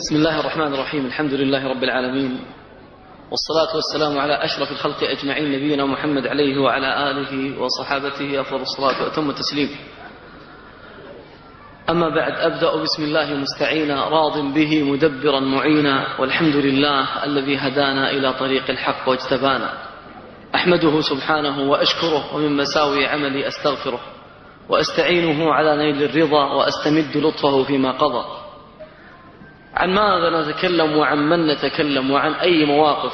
بسم الله الرحمن الرحيم الحمد لله رب العالمين والصلاة والسلام على أشرف الخلق أجمعين نبينا محمد عليه وعلى آله وصحابته أفضل الصلاة وأتم التسليم. أما بعد أبدأ بسم الله مستعينا راض به مدبرا معينا والحمد لله الذي هدانا إلى طريق الحق واجتبانا. أحمده سبحانه وأشكره ومن مساوي عملي أستغفره وأستعينه على نيل الرضا وأستمد لطفه فيما قضى. عن ماذا نتكلم وعن من نتكلم وعن أي مواقف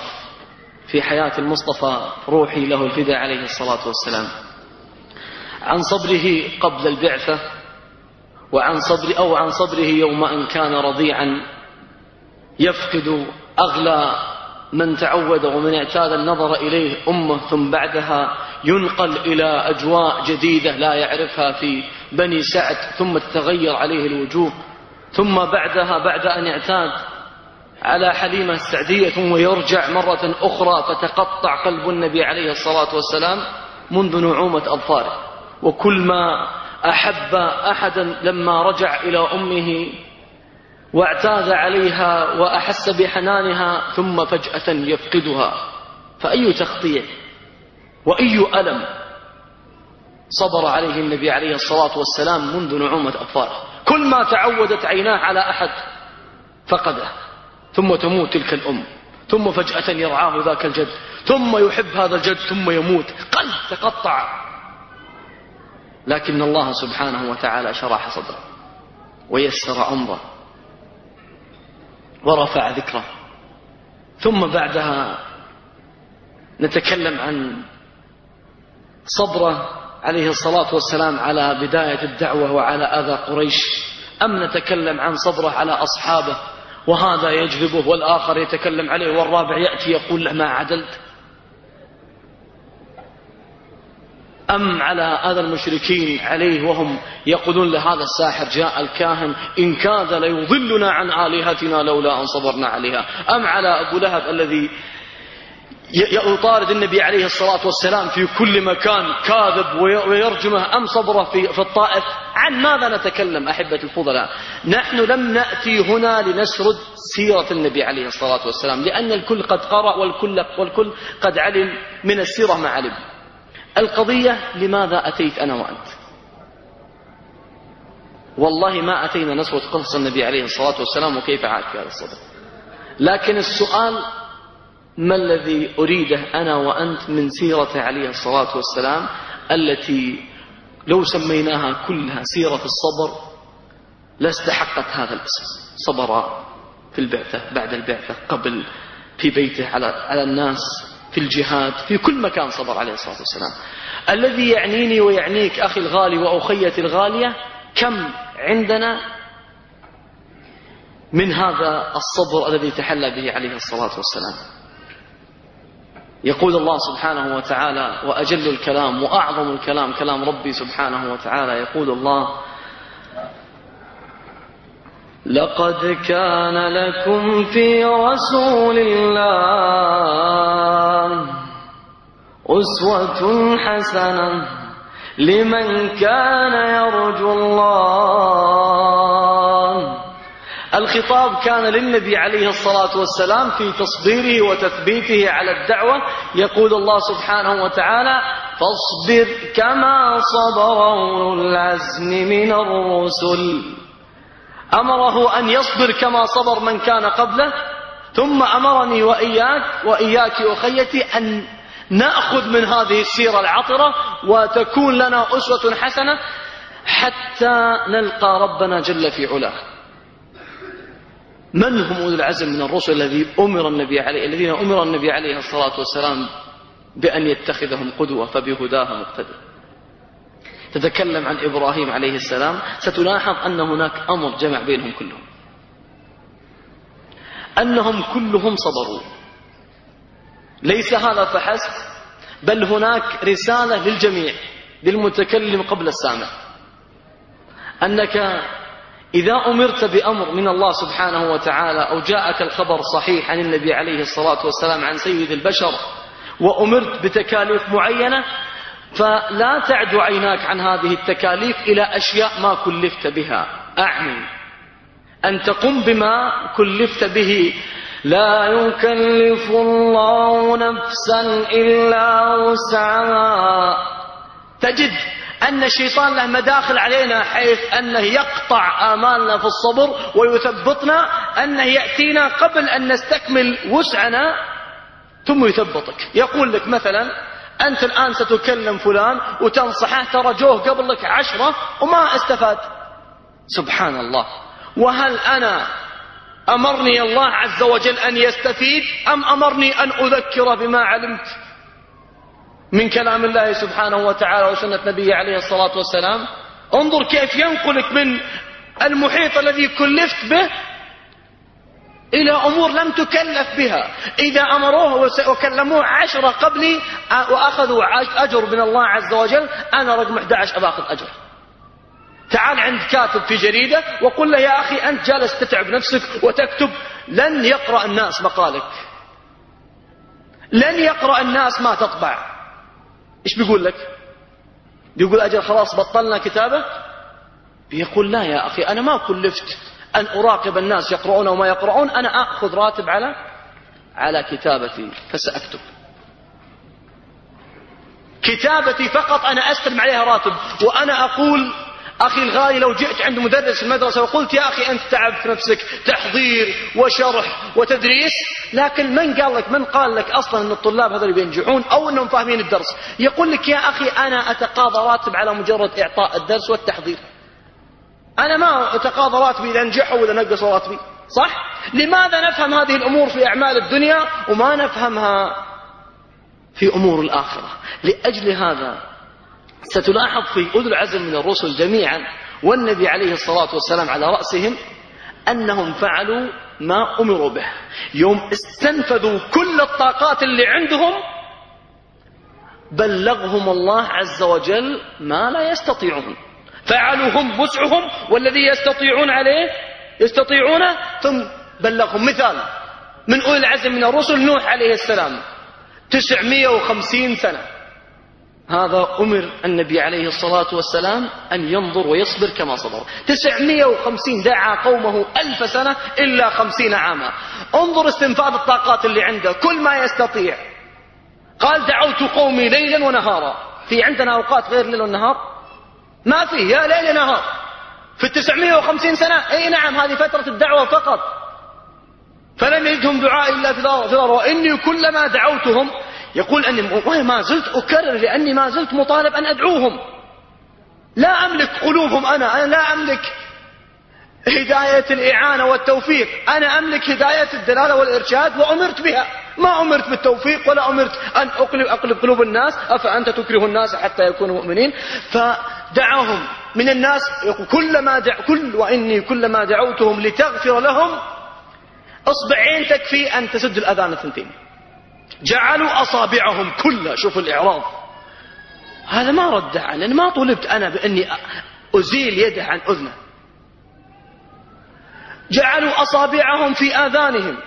في حياة المصطفى روحي له الفداء عليه الصلاة والسلام؟ عن صبره قبل البعثة وعن صبر أو عن صبره يوم أن كان رضيعا يفقد أغلى من تعود ومن اعتاد النظر إليه أمه ثم بعدها ينقل إلى أجواء جديدة لا يعرفها في بني سعد ثم تتغير عليه الوجوه ثم بعدها بعد أن اعتاد على حليمة السعدية ثم يرجع مرة أخرى فتقطع قلب النبي عليه الصلاة والسلام منذ نعومة أظفاره. وكل ما أحب أحدا لما رجع إلى أمه واعتاد عليها وأحس بحنانها ثم فجأة يفقدها. فأي تخطيع؟ وأي ألم صبر عليه النبي عليه الصلاة والسلام منذ نعومة أطفاله كل ما تعودت عيناه على أحد فقده ثم تموت تلك الأم ثم فجأة يرعاه ذاك الجد ثم يحب هذا الجد ثم يموت قلب تقطع. لكن الله سبحانه وتعالى شرح صدره ويسر أمره ورفع ذكره. ثم بعدها نتكلم عن صبره عليه الصلاة والسلام على بداية الدعوة وعلى أذى قريش. أم نتكلم عن صبره على أصحابه وهذا يجذبه والآخر يتكلم عليه والرابع يأتي يقول له ما عدلت؟ أم على أذى المشركين عليه وهم يقولون لهذا الساحر جاء الكاهن إن كاد ليضلنا عن آلهتنا لولا أن صبرنا عليها. أم على أبو لهب الذي يطارد النبي عليه الصلاة والسلام في كل مكان كاذب ويرجمه أم صبرة في, الطائف. عن ماذا نتكلم أحبة الفضلاء؟ نحن لم نأتي هنا لنسرد سيرة النبي عليه الصلاة والسلام لأن الكل قد قرأ والكل, والكل قد علم من السيرة ما علم. القضية لماذا أتيت أنا وأنت؟ والله ما أتينا نسرد قصص النبي عليه الصلاة والسلام وكيف عاد في هذا الصدر لكن السؤال ما الذي أريده أنا وأنت من سيرة عليه الصلاة والسلام التي لو سميناها كلها سيرة الصبر لاستحقت هذا الاسم صبر في البعثة بعد البعثة قبل في بيته على على الناس في الجهاد في كل مكان صبر عليه الصلاة والسلام. الذي يعنيني ويعنيك أخي الغالي وأخيتي الغالية كم عندنا من هذا الصبر الذي تحلى به عليه الصلاة والسلام؟ يقول الله سبحانه وتعالى وأجل الكلام وأعظم الكلام كلام ربي سبحانه وتعالى. يقول الله لقد كان لكم في رسول الله أسوة حسنة لمن كان يرجو الله. الخطاب كان للنبي عليه الصلاة والسلام في تصبيره وتثبيته على الدعوة. يقول الله سبحانه وتعالى فاصبر كما صبر أولو العزم من الرسل. أمره أن يصبر كما صبر من كان قبله ثم أمرني وإياك وإياك أخيتي أن نأخذ من هذه السيرة العطرة وتكون لنا أسوة حسنة حتى نلقى ربنا جل في علاه. من هم أولي العزم من الرسل الذي أمر النبي عليه الذين أمر النبي عليه الصلاة والسلام بأن يتخذهم قدوة فبهداها مقتدى تتكلم عن إبراهيم عليه السلام ستلاحظ أن هناك أمر جمع بينهم كلهم. أنهم كلهم صبروا. ليس هذا فحسب بل هناك رسالة للجميع للمتكلم قبل السامع. أنك إذا أمرت بأمر من الله سبحانه وتعالى أو جاءك الخبر صحيح عن النبي عليه الصلاة والسلام عن سيد البشر وأمرت بتكاليف معينة فلا تعد عيناك عن هذه التكاليف إلى أشياء ما كلفت بها. أعني. أن تقم بما كلفت به. لا يكلف الله نفسا إلا وسعها. تجد أن الشيطان له مداخل علينا حيث أنه يقطع آمالنا في الصبر ويثبطنا أنه يأتينا قبل أن نستكمل وسعنا ثم يثبطك. يقول لك مثلا أنت الآن ستكلم فلان وتنصحه ترى جوه قبل لك عشرة وما استفاد. سبحان الله. وهل أنا أمرني الله عز وجل أن يستفيد أم أمرني أن أذكر بما علمت؟ من كلام الله سبحانه وتعالى وسنة نبيه عليه الصلاة والسلام. انظر كيف ينقلك من المحيط الذي كلفت به إلى أمور لم تكلف بها. إذا أمروه وكلموه عشرة قبلي وأخذوا أجر من الله عز وجل أنا رقم 11 أباخذ أجر. تعال عند كاتب في جريدة وقل له يا أخي أنت جالس تتعب نفسك وتكتب لن يقرأ الناس مقالك. لن يقرأ الناس ما تطبع. إيش بيقول لك؟ بيقول أجل خلاص بطلنا كتابة؟ بيقول لا يا أخي أنا ما كلفت أن أراقب الناس يقرؤون وما يقرؤون أنا أخذ راتب على على كتابتي فسأكتب. كتابتي فقط أنا أستلم عليها راتب وأنا أقول أخي الغالي لو جئت عند مدرس المدرسة وقلت يا أخي أنت تعبت نفسك تحضير وشرح وتدريس لكن من قال لك من قال لك أصلا أن الطلاب هذول بينجحون أو أنهم فاهمين الدرس؟ يقول لك يا أخي أنا أتقاضى راتب على مجرد إعطاء الدرس والتحضير. أنا ما أتقاضى راتبي إذا نجحوا وإذا نقصوا راتبي صح؟ لماذا نفهم هذه الأمور في أعمال الدنيا وما نفهمها في أمور الآخرة؟ لأجل هذا ستلاحظ في أولو العزم من الرسل جميعا والنبي عليه الصلاة والسلام على رأسهم أنهم فعلوا ما أمروا به. يوم استنفذوا كل الطاقات اللي عندهم بلغهم الله عز وجل ما لا يستطيعون. فعلوا هم وسعهم والذي يستطيعون عليه يستطيعونه. ثم بلغهم مثال من أولي العزم من الرسل نوح عليه السلام تسعمائة وخمسين سنة. هذا أمر النبي عليه الصلاة والسلام أن ينظر ويصبر كما صبر. تسعمائة وخمسين دعا قومه ألف سنة إلا خمسين عاما. انظر استنفاذ الطاقات اللي عنده كل ما يستطيع. قال دعوت قومي ليلا ونهارا. في عندنا أوقات غير ليل ونهار؟ ما في يا ليل نهار. في التسعمائة وخمسين سنة؟ إي نعم هذه فترة الدعوة فقط. فلم يجدهم دعاء إلا في ضرر وإني كلما دعوتهم يقول أني ما زلت أكرر لأني ما زلت مطالب أن أدعوهم. لا أملك قلوبهم أنا أنا لا أملك هداية الإعانة والتوفيق. أنا أملك هداية الدلالة والإرشاد وأمرت بها. ما أمرت بالتوفيق ولا أمرت أن أقلب, أقلب قلوب الناس. أفأنت تكره الناس حتى يكونوا مؤمنين؟ فدعاهم من الناس. كلما دع كل وإني كلما دعوتهم لتغفر لهم أصبعين تكفي أن تسد الأذان الثنتين. جعلوا أصابعهم كلها. شوف الإعراض. هذا ما رد لأن ما طلبت أنا بأني أزيل يده عن أذنه. جعلوا أصابعهم في آذانهم.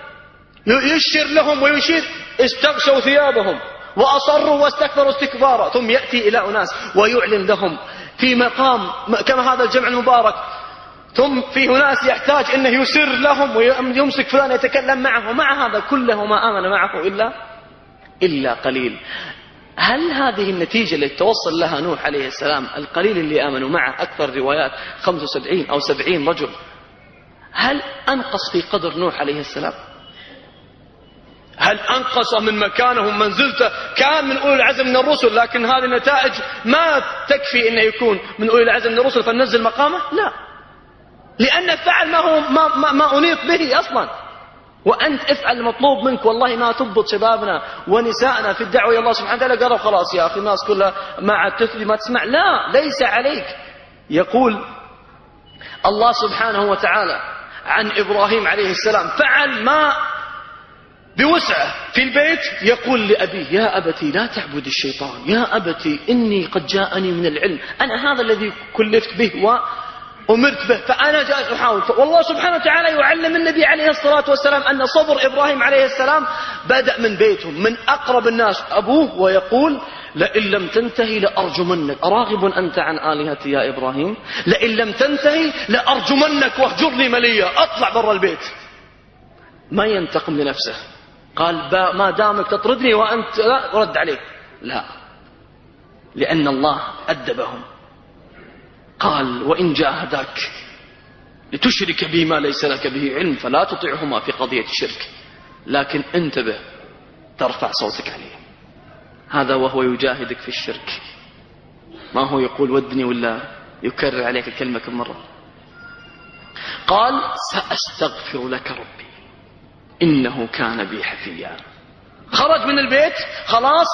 يشر لهم ويشير. استغشوا ثيابهم. وأصروا واستكبروا استكبارا. ثم يأتي إلى أناس ويعلن لهم في مقام كما هذا الجمع المبارك. ثم في ناس يحتاج أنه يسر لهم ويمسك فلان يتكلم معه. ومع هذا كله ما آمن معه إلا إلا قليل. هل هذه النتيجة اللي توصل لها نوح عليه السلام القليل اللي آمنوا معه؟ أكثر روايات 75 أو 70 رجل. هل أنقص في قدر نوح عليه السلام؟ هل أنقص من مكانه منزلته كان من أولي العزم من الرسل لكن هذه النتائج ما تكفي أنه يكون من أولي العزم من الرسل فننزل مقامه؟ لا. لأن الفعل ما هو ما, ما, ما أنيط به أصلا. وأنت افعل المطلوب منك والله ما تضبط شبابنا ونسائنا في الدعوة إلى الله سبحانه وتعالى. قالوا خلاص يا أخي الناس كلها ما عاد تثلي ما تسمع. لا ليس عليك. يقول الله سبحانه وتعالى عن إبراهيم عليه السلام فعل ما بوسعه في البيت. يقول لأبيه يا أبتي لا تعبد الشيطان يا أبتي إني قد جاءني من العلم أنا هذا الذي كلفت به أمرت به فأنا جالس أحاول. والله سبحانه وتعالى يعلم النبي عليه الصلاة والسلام أن صبر إبراهيم عليه السلام بدأ من بيتهم من أقرب الناس أبوه ويقول لئن لم تنتهي لأرجمنك. أراغب أنت عن آلهتي يا إبراهيم؟ لئن لم تنتهي لأرجمنك واهجرني مليا أطلع برا البيت. ما ينتقم لنفسه. قال ما دامك تطردني وأنت لا رد عليه لا. لأن الله أدبهم. قال وإن جاهداك لتشرك بي ما ليس لك به علم فلا تطعهما في قضية الشرك. لكن انتبه ترفع صوتك عليه. هذا وهو يجاهدك في الشرك. ما هو يقول ودني ولا يكرر عليك الكلمة كم مرة؟ قال سأستغفر لك ربي إنه كان بي حفيا. خرج من البيت خلاص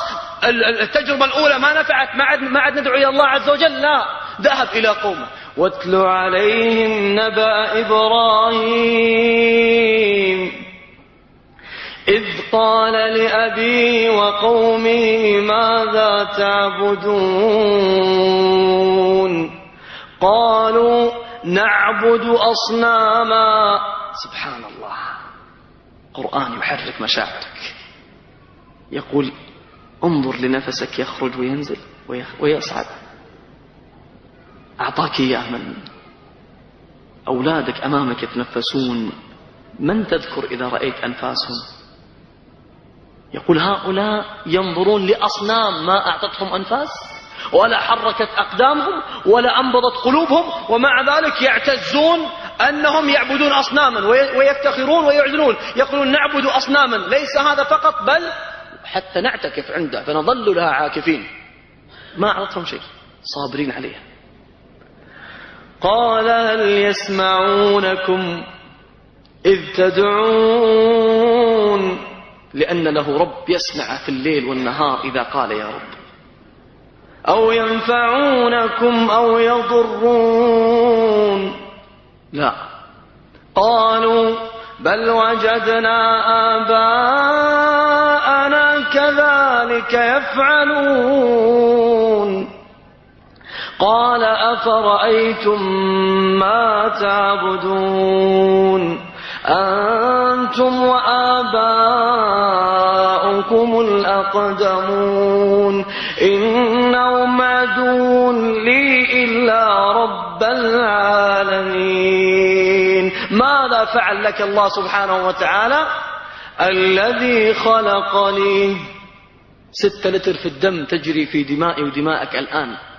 التجربة الأولى ما نفعت ما عاد ما عاد ندعو إلى الله عز وجل لا. ذهب إلى قومه. واتل عليهم نبأ إبراهيم. إذ قال لأبي وقومه ماذا تعبدون؟ قالوا نعبد أصناما. سبحان الله. قرآن يحرك مشاعرك. يقول انظر لنفسك يخرج وينزل ويصعد. أعطاك إياه من أولادك أمامك يتنفسون. من تذكر إذا رأيت أنفاسهم؟ يقول هؤلاء ينظرون لأصنام ما أعطتهم أنفاس ولا حركت أقدامهم ولا أنبضت قلوبهم ومع ذلك يعتزون أنهم يعبدون أصناما ويفتخرون ويعلنون يقولون نعبد أصناما ليس هذا فقط بل حتى نعتكف عنده فنظل لها عاكفين. ما أعطتهم شيء صابرين عليها. قال هل يسمعونكم إذ تدعون؟ لأن له رب يسمع في الليل والنهار إذا قال يا رب. أو ينفعونكم أو يضرون. لا. قالوا بل وجدنا آباءنا كذلك يفعلون. قال أفرأيتم ما تعبدون أنتم وآباؤكم الأقدمون إنهم عدون لي إلا رب العالمين ماذا فعل لك الله سبحانه وتعالى؟ الذي خلقني. ستة لتر في الدم تجري في دمائي ودمائك الآن.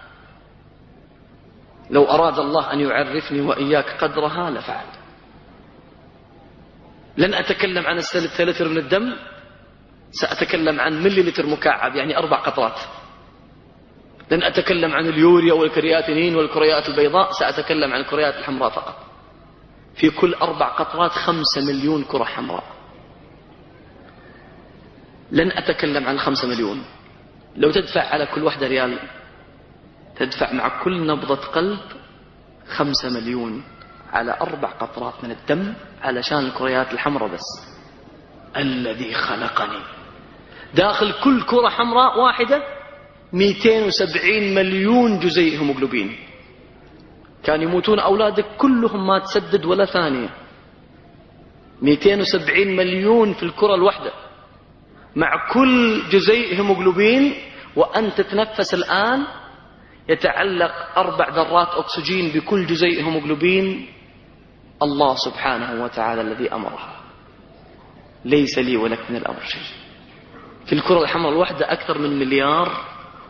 لو أراد الله أن يعرفني وإياك قدرها لفعل. لن أتكلم عن الثلاثة لتر من الدم سأتكلم عن ملي لتر مكعب يعني أربع قطرات. لن أتكلم عن اليوريا والكرياتينين والكريات البيضاء سأتكلم عن الكريات الحمراء فقط. في كل أربع قطرات خمسة مليون كرة حمراء. لن أتكلم عن خمسة مليون. لو تدفع على كل واحدة ريال تدفع مع كل نبضة قلب خمسة مليون على أربع قطرات من الدم علشان الكريات الحمراء بس. الذي خلقني. داخل كل كرة حمراء واحدة 270 مليون جزيء هيموغلوبين. كان يموتون أولادك كلهم ما تسدد ولا ثانية. 270 مليون في الكرة الواحدة. مع كل جزيء هيموغلوبين وأنت تتنفس الآن يتعلق أربع ذرات أكسجين بكل جزيء هيموغلوبين الله سبحانه وتعالى الذي أمرها. ليس لي ولك من الأمر شيء. في الكرة الحمراء الواحدة أكثر من مليار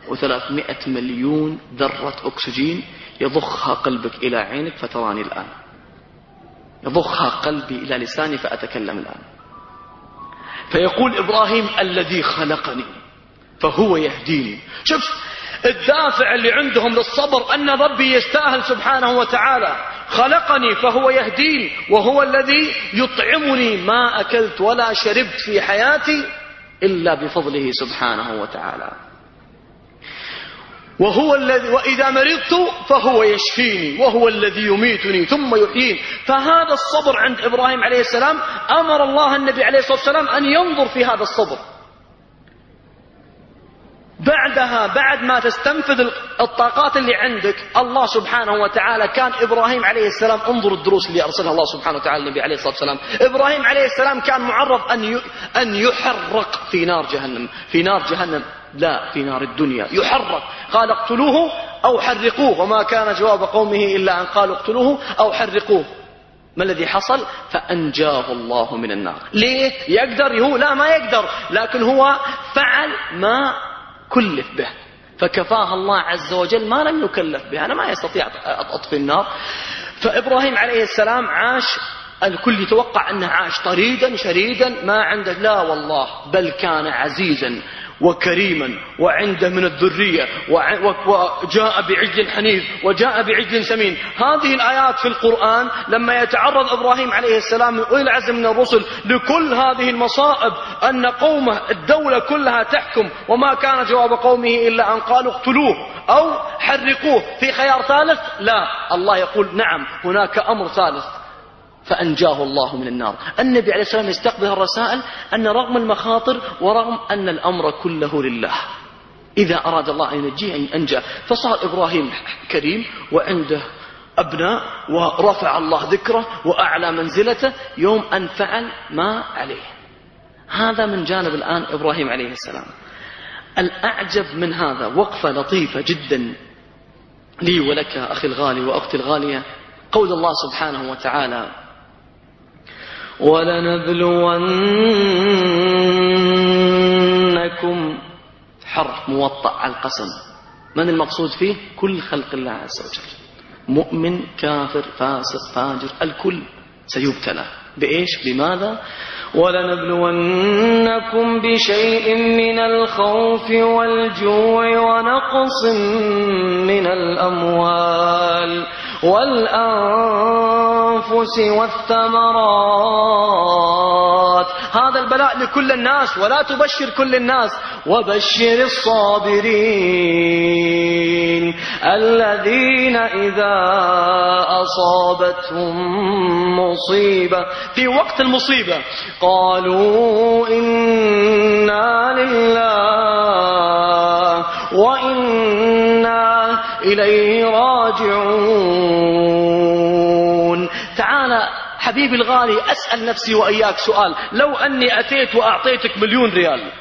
وثلاثمائة مليون ذرة أكسجين يضخها قلبك إلى عينك فتراني الآن. يضخها قلبي إلى لساني فأتكلم الآن. فيقول إبراهيم الذي خلقني فهو يهديني. شوف الدافع اللي عندهم للصبر أن ربي يستاهل سبحانه وتعالى. خلقني فهو يهدين وهو الذي يطعمني. ما أكلت ولا شربت في حياتي إلا بفضله سبحانه وتعالى. وهو الذي وإذا مرضت فهو يشفيني وهو الذي يميتني ثم يحيين. فهذا الصبر عند إبراهيم عليه السلام أمر الله النبي عليه الصلاة والسلام أن ينظر في هذا الصبر. بعدها بعد ما تستنفذ الطاقات اللي عندك الله سبحانه وتعالى كان إبراهيم عليه السلام انظر الدروس اللي أرسلها الله سبحانه وتعالى النبي عليه الصلاة والسلام. إبراهيم عليه السلام كان معرض أن أن يحرق في نار جهنم. في نار جهنم؟ لا في نار الدنيا. يحرق. قال اقتلوه أو حرقوه. وما كان جواب قومه إلا أن قالوا اقتلوه أو حرقوه. ما الذي حصل؟ فأنجاه الله من النار. ليه؟ يقدر. هو لا ما يقدر. لكن هو فعل ما كلف به. فكفاه الله عز وجل ما لم يكلف به أنا ما يستطيع أطفي النار. فإبراهيم عليه السلام عاش الكل يتوقع أنه عاش طريدا شريدا ما عنده. لا والله بل كان عزيزا. وكريما وعنده من الذرية وجاء بعجل حنيف وجاء بعجل سمين. هذه الآيات في القرآن لما يتعرض إبراهيم عليه السلام أولي العزم من الرسل لكل هذه المصائب أن قومه الدولة كلها تحكم وما كان جواب قومه إلا أن قالوا اقتلوه أو حرقوه في خيار ثالث؟ لا. الله يقول نعم هناك أمر ثالث. فأنجاه الله من النار. النبي عليه السلام يستقبل الرسائل أن رغم المخاطر ورغم أن الأمر كله لله. إذا أراد الله أن ينجيه أن أنجى فصار إبراهيم كريم وعنده أبناء ورفع الله ذكره وأعلى منزلته يوم أن فعل ما عليه. هذا من جانب الآن إبراهيم عليه السلام. الأعجب من هذا وقفة لطيفة جدا لي ولك أخي الغالي وأختي الغالية. قول الله سبحانه وتعالى ولنبلونكم. حرف موطأ على القسم. من المقصود فيه؟ كل خلق الله عز وجل. مؤمن كافر فاسق فاجر الكل. سيبتلى بإيش؟ بماذا؟ ولنبلونكم بشيء من الخوف والجوع ونقص من الأموال. والأنفس والثمرات. هذا البلاء لكل الناس ولا تبشر كل الناس. وبشر الصابرين الذين إذا أصابتهم مصيبة في وقت المصيبة قالوا إنا لله وإنا إليه راجعون. تعال حبيبي الغالي أسأل نفسي وإياك سؤال. لو أني أتيت وأعطيتك مليون ريال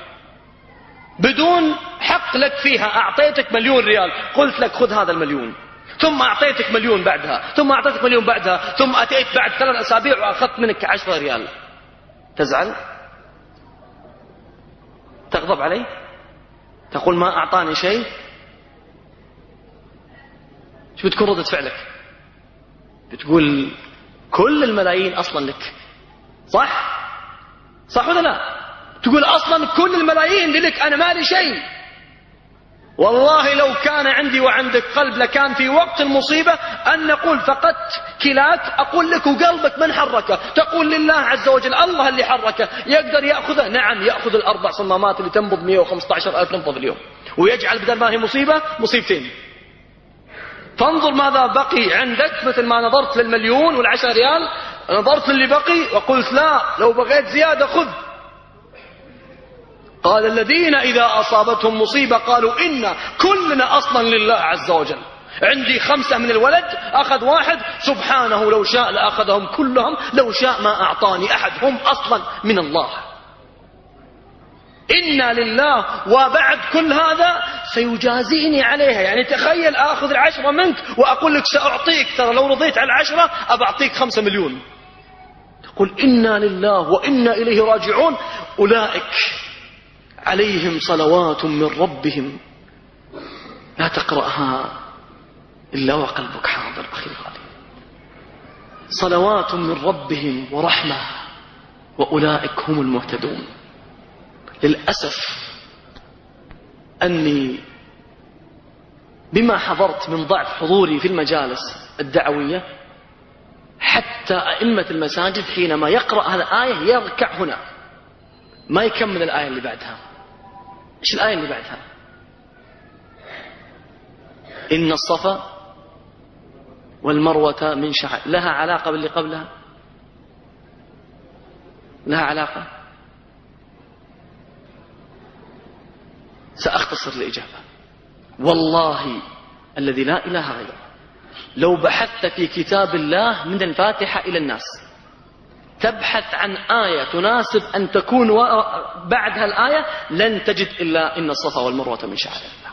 بدون حق لك فيها أعطيتك مليون ريال قلت لك خذ هذا المليون. ثم أعطيتك مليون بعدها ثم أعطيتك مليون بعدها ثم أتيت بعد ثلاث أسابيع وأخذت منك عشرة ريال. تزعل؟ تغضب علي؟ تقول ما أعطاني شيء؟ شو بتكون ردة فعلك؟ بتقول كل الملايين أصلا لك. صح؟ صح ولا لا؟ تقول أصلا كل الملايين لك أنا مالي شيء. والله لو كان عندي وعندك قلب لكان في وقت المصيبة أن نقول فقدت كلاك أقول لك وقلبك من حركه؟ تقول لله عز وجل الله اللي حركه. يقدر يأخذه؟ نعم يأخذ الأربع صمامات اللي تنبض 115 ألف نبض اليوم. ويجعل بدل ما هي مصيبة مصيبتين. فانظر ماذا بقي عندك مثل ما نظرت للمليون والعشر ريال؟ نظرت للي بقي وقلت لا لو بغيت زيادة خذ. قال الذين إذا أصابتهم مصيبة قالوا إنا كلنا أصلا لله عز وجل. عندي خمسة من الولد أخذ واحد. سبحانه لو شاء لأخذهم كلهم لو شاء ما أعطاني أحد هم أصلا من الله. إنا لله وبعد كل هذا سيجازيني عليها. يعني تخيل آخذ العشرة منك وأقول لك سأعطيك ترى لو رضيت على العشرة أبعطيك خمسة مليون. تقول إنا لله وإنا إليه راجعون. أولئك عليهم صلوات من ربهم. لا تقرأها إلا وقلبك حاضر أخي الغالي. صلوات من ربهم ورحمة وأولئك هم المهتدون. للأسف أني بما حضرت من ضعف حضوري في المجالس الدعوية حتى أئمة المساجد حينما يقرأ هذه الآية يركع هنا. ما يكمل الآية اللي بعدها. إيش الآية اللي بعدها؟ إن الصفا والمروة من شعائر. لها علاقة باللي قبلها؟ لها علاقة؟ سأختصر الإجابة والله الذي لا إله غيره. لو بحثت في كتاب الله من الفاتحة إلى الناس تبحث عن آية تناسب أن تكون بعدها الآية لن تجد إلا إن الصفا والمروة من شعائر الله.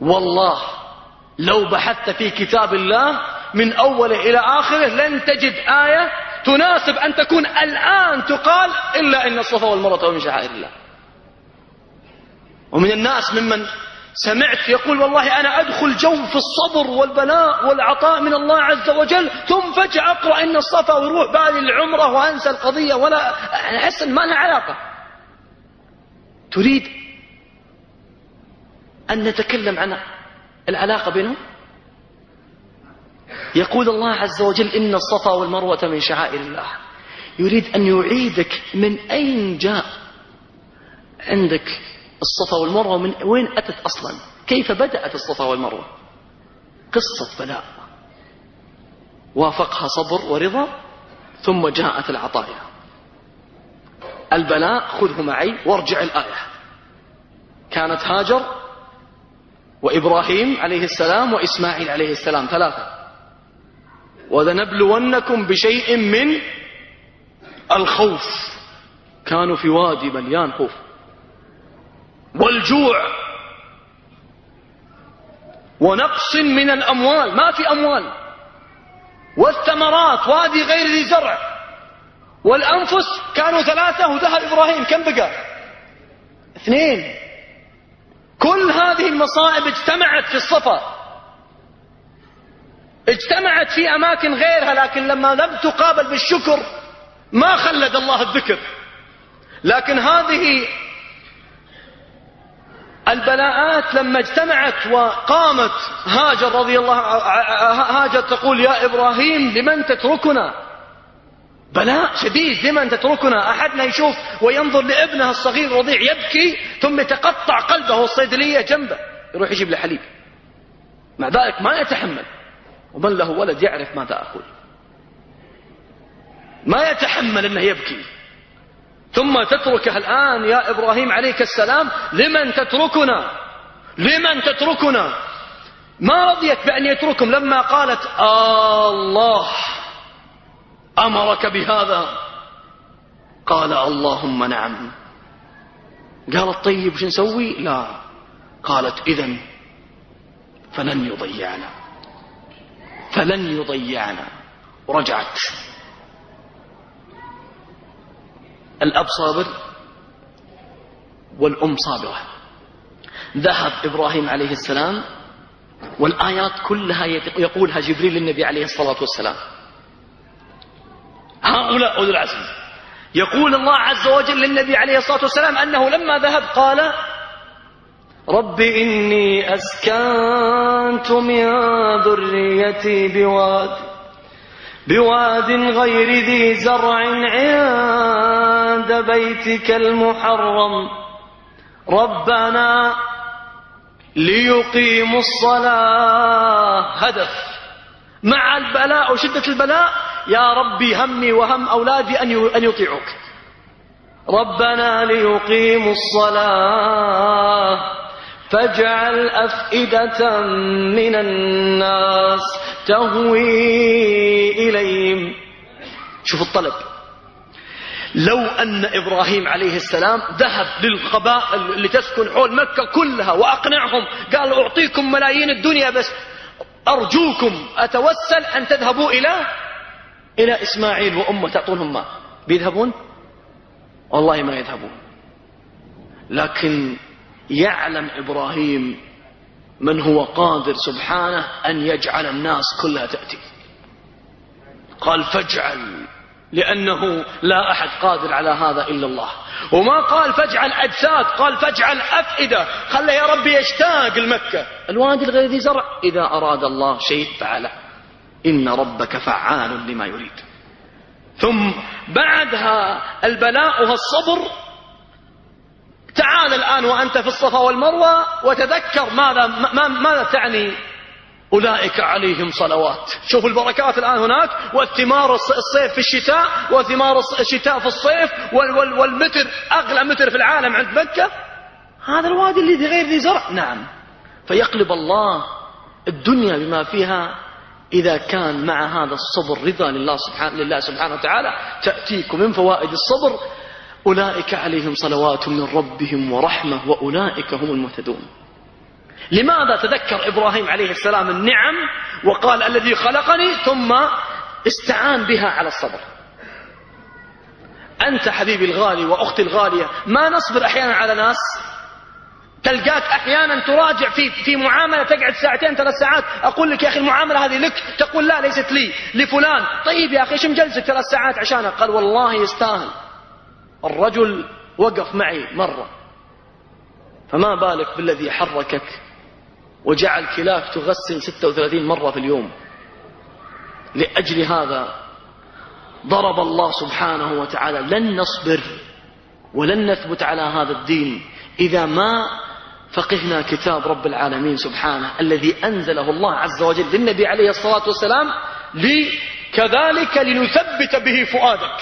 والله لو بحثت في كتاب الله من أوله إلى آخره لن تجد آية تناسب أن تكون الآن تقال إلا إن الصفا والمروة من شعائر الله. ومن الناس ممن سمعت يقول والله أنا أدخل جو في الصبر والبلاء والعطاء من الله عز وجل ثم فجأة أقرأ إن الصفا ويروح بالي العمرة وأنسى القضية ولا أحس ما لها علاقة. تريد أن نتكلم عن العلاقة بينهم؟ يقول الله عز وجل إن الصفا والمروة من شعائر الله. يريد أن يعيدك من أين جاء عندك الصفا والمروة من وين أتت أصلا؟ كيف بدأت الصفا والمروة؟ قصة بلاء وافقها صبر ورضا ثم جاءت العطايا. البلاء خذه معي وارجع الآية. كانت هاجر وإبراهيم عليه السلام وإسماعيل عليه السلام ثلاثة. ولنبلونكم بشيء من الخوف. كانوا في وادي مليان خوف. والجوع. ونقص من الأموال. ما في أموال. والثمرات وادي غير ذي زرع. والأنفس كانوا ثلاثة وذهب إبراهيم. كم بقى؟ اثنين. كل هذه المصائب اجتمعت في الصفا. اجتمعت في أماكن غيرها لكن لما لم تقابل بالشكر ما خلد الله الذكر. لكن هذه البلاءات لما اجتمعت وقامت هاجر رضي الله هاجر تقول يا إبراهيم لمن تتركنا؟ بلاء شديد لمن تتركنا؟ أحدنا يشوف وينظر لابنه الصغير رضيع يبكي ثم يتقطع قلبه الصيدلية جنبه يروح يجيب له حليب. مع ذلك ما يتحمل. ومن له ولد يعرف ماذا أقول. ما يتحمل أنه يبكي. ثم تتركه الآن يا إبراهيم عليك السلام. لمن تتركنا؟ لمن تتركنا؟ ما رضيت بأن يتركهم لما قالت آه الله أمرك بهذا؟ قال اللهم نعم. قالت طيب شو نسوي؟ لا. قالت إذن فلن يضيعنا. فلن يضيعنا. ورجعت الأب صابر والأم صابرة. ذهب إبراهيم عليه السلام والآيات كلها يقولها جبريل للنبي عليه الصلاة والسلام. هؤلاء أولو العزم. يقول الله عز وجل للنبي عليه الصلاة والسلام أنه لما ذهب قال رب إني أسكنت من ذريتي بواد بواد غير ذي زرع عند بيتك المحرم. ربنا ليقيموا الصلاة. هدف. مع البلاء وشدة البلاء يا ربي همي وهم أولادي أن يطيعوك. ربنا ليقيموا الصلاة. فاجعل أفئدة من الناس تهوي إليهم. شوف الطلب. لو أن إبراهيم عليه السلام ذهب للقبائل اللي تسكن حول مكة كلها وأقنعهم قال أعطيكم ملايين الدنيا بس أرجوكم أتوسل أن تذهبوا إلى إلى إسماعيل وأمه تعطونهم ماء. بيذهبون؟ والله ما يذهبون. لكن يعلم إبراهيم من هو قادر سبحانه أن يجعل الناس كلها تأتي. قال فاجعل لأنه لا أحد قادر على هذا إلا الله. وما قال فاجعل أجساد قال فاجعل أفئدة. خلى يا ربي يشتاق المكة الوادي الغير ذي زرع. إذا أراد الله شيء فعله إن ربك فعال لما يريد. ثم بعدها البلاء والصبر. تعال الآن وأنت في الصفا والمروة وتذكر ماذا, ماذا تعني أولئك عليهم صلوات. شوف البركات الآن هناك والثمار الصيف في الشتاء وثمار الشتاء في الصيف والمتر أغلى متر في العالم عند مكة. هذا الوادي اللي غير ذي زرع. نعم. فيقلب الله الدنيا بما فيها إذا كان مع هذا الصبر رضا لله سبحانه, لله سبحانه وتعالى. تأتيكم من فوائد الصبر أولئك عليهم صلوات من ربهم ورحمة وأولئك هم المهتدون. لماذا تذكر إبراهيم عليه السلام النعم وقال الذي خلقني ثم استعان بها على الصبر؟ أنت حبيبي الغالي وأختي الغالية ما نصبر أحيانا على ناس؟ تلقاك أحيانا تراجع في في معاملة تقعد ساعتين ثلاث ساعات أقول لك يا أخي المعاملة هذه لك تقول لا ليست لي لفلان طيب يا أخي إيش مجلسك ثلاث ساعات عشانها قال والله يستاهل. الرجل وقف معي مرة. فما بالك بالذي حركك وجعل كلاك تغسل 36 مرة في اليوم؟ لأجل هذا ضرب الله سبحانه وتعالى. لن نصبر ولن نثبت على هذا الدين إذا ما فقهنا كتاب رب العالمين سبحانه الذي أنزله الله عز وجل للنبي عليه الصلاة والسلام كذلك لنثبت به فؤادك.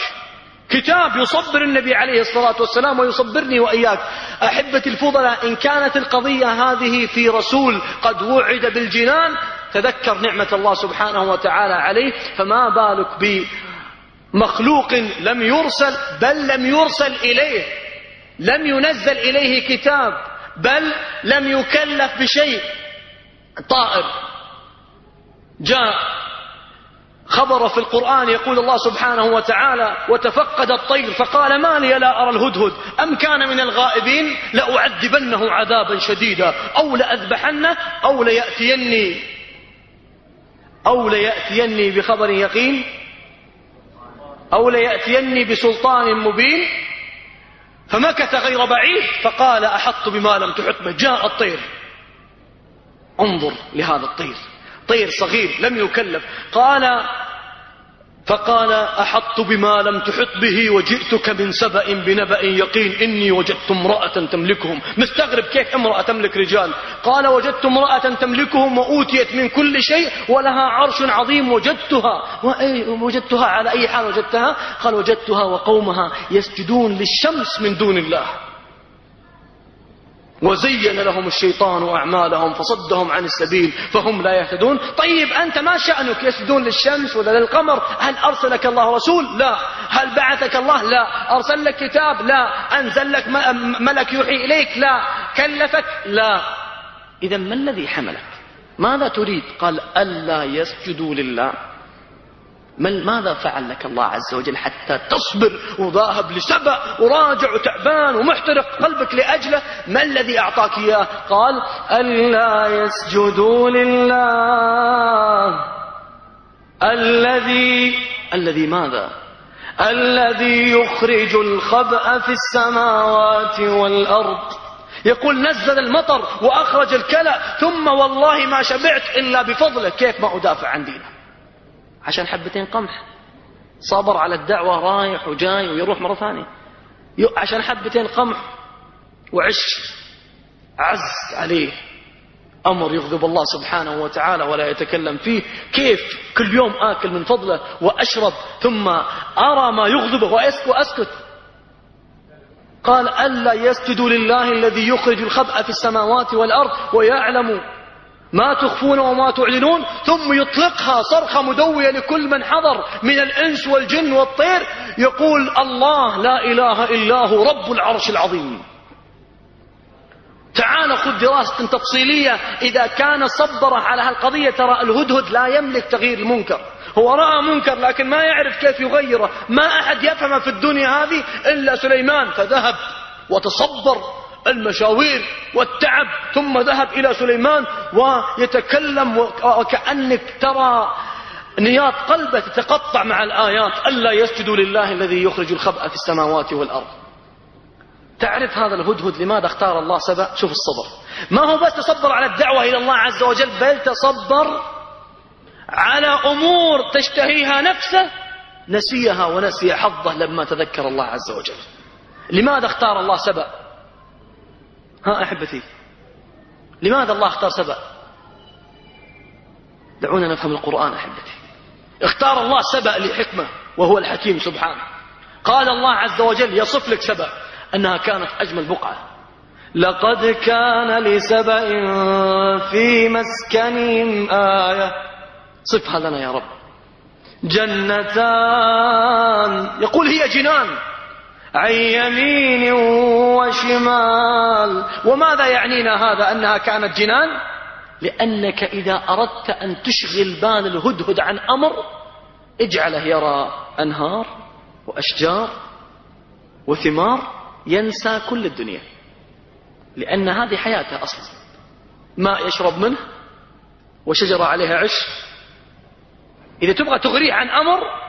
كتاب يصبر النبي عليه الصلاة والسلام ويصبرني وإياك. أحبتي الفضلاء إن كانت القضية هذه في رسول قد وعد بالجنان تذكر نعمة الله سبحانه وتعالى عليه. فما بالك بمخلوق لم يرسل بل لم يرسل إليه. لم ينزل إليه كتاب بل لم يكلف بشيء. طائر جاء خبر في القرآن يقول الله سبحانه وتعالى وتفقد الطير فقال ما لي لا أرى الهدهد. أم كان من الغائبين؟ لأعذبنه عذابا شديدا. أو لأذبحنه أو ليأتيني. أو ليأتيني بخبر يقين. أو ليأتيني بسلطان مبين. فمكث غير بعيد فقال أحط بما لم تحط. به جاء الطير. انظر لهذا الطير. طير صغير لم يكلف. قال فقال أحط بما لم تحط به وجئتك من سبأ بنبأ يقين. إني وجدت امرأة تملكهم. مستغرب كيف امرأة تملك رجال. قال وجدت امرأة تملكهم وأوتيت من كل شيء ولها عرش عظيم وجدتها. وجدتها على أي حال وجدتها؟ قال وجدتها وقومها يسجدون للشمس من دون الله. وزين لهم الشيطان أعمالهم فصدهم عن السبيل فهم لا يهتدون. طيب أنت ما شأنك يسجدون للشمس ولا للقمر؟ هل أرسلك الله رسول؟ لا. هل بعثك الله؟ لا. أرسل لك كتاب؟ لا. أنزل لك ملك يوحي إليك؟ لا. كلفك؟ لا. إذا ما الذي حملك؟ ماذا تريد؟ قال ألا يسجدوا لله. ماذا فعل لك الله عز وجل حتى تصبر وذاهب لسبأ وراجع وتعبان ومحترق قلبك لأجله؟ ما الذي أعطاك إياه؟ قال ألا يسجدوا لله. الذي الذي ماذا؟ الذي يخرج الخبأ في السماوات والأرض. يقول نزل المطر وأخرج الكلى ثم والله ما شبعت إلا بفضله. كيف ما أدافع عن دينه؟ عشان حبتين قمح. صبر على الدعوة رايح وجاي ويروح مرة ثانية. عشان حبتين قمح وعش. عز عليه. أمر يغضب الله سبحانه وتعالى ولا يتكلم فيه. كيف؟ كل يوم آكل من فضله وأشرب ثم أرى ما يغضبه وأسكت. قال ألا يسجدوا لله الذي يخرج الخبأ في السماوات والأرض ويعلم ما تخفون وما تعلنون ثم يطلقها صرخة مدوية لكل من حضر من الإنس والجن والطير يقول الله لا إله إلا هو رب العرش العظيم. تعال خذ دراسة تفصيلية إذا كان صبر على هالقضية ترى الهدهد لا يملك تغيير المنكر. هو رأى منكر لكن ما يعرف كيف يغيره. ما أحد يفهم في الدنيا هذه إلا سليمان فذهب وتصبر. المشاوير والتعب ثم ذهب إلى سليمان ويتكلم وكأنك ترى نياط قلبه تتقطع مع الآيات. ألا يسجدوا لله الذي يخرج الخبأ في السماوات والأرض. تعرف هذا الهدهد لماذا اختار الله سبأ؟ شوف الصبر. ما هو بس تصبر على الدعوة إلى الله عز وجل بل تصبر على أمور تشتهيها نفسه نسيها ونسي حظه لما تذكر الله عز وجل. لماذا اختار الله سبأ؟ ها أحبتي لماذا الله اختار سبأ؟ دعونا نفهم القرآن أحبتي. اختار الله سبأ لحكمة وهو الحكيم سبحانه. قال الله عز وجل يصف لك سبأ أنها كانت أجمل بقعة. لقد كان لسبأ في مسكنهم آية. صفها لنا يا رب. جنتان. يقول هي جنان. عن يمين وشمال. وماذا يعنينا هذا أنها كانت جنان؟ لأنك إذا أردت أن تشغل بال الهدهد عن أمر اجعله يرى أنهار وأشجار وثمار ينسى كل الدنيا. لأن هذه حياته أصلا. ماء يشرب منه وشجرة عليها عش. إذا تبغى تغريه عن أمر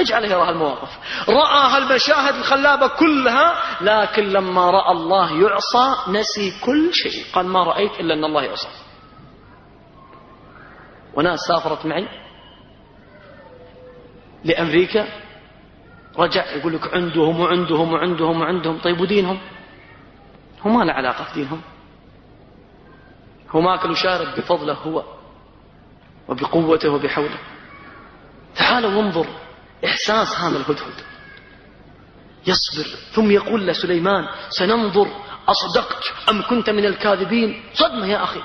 اجعله يرى هالمواقف رأى هالمشاهد الخلابة كلها لكن لما رأى الله يعصى نسي كل شيء. قال ما رأيت إلا أن الله يعصى. وناس سافرت معي لأمريكا رجع يقول لك عندهم وعندهم وعندهم وعندهم. طيب ودينهم؟ هو ما له علاقة في دينهم. هو ماكل وشارب بفضله هو وبقوته وبحوله. تعالوا وانظر إحساس هذا الهدهد. يصبر ثم يقول لسليمان سننظر أصدقت أم كنت من الكاذبين؟ صدمة يا أخي.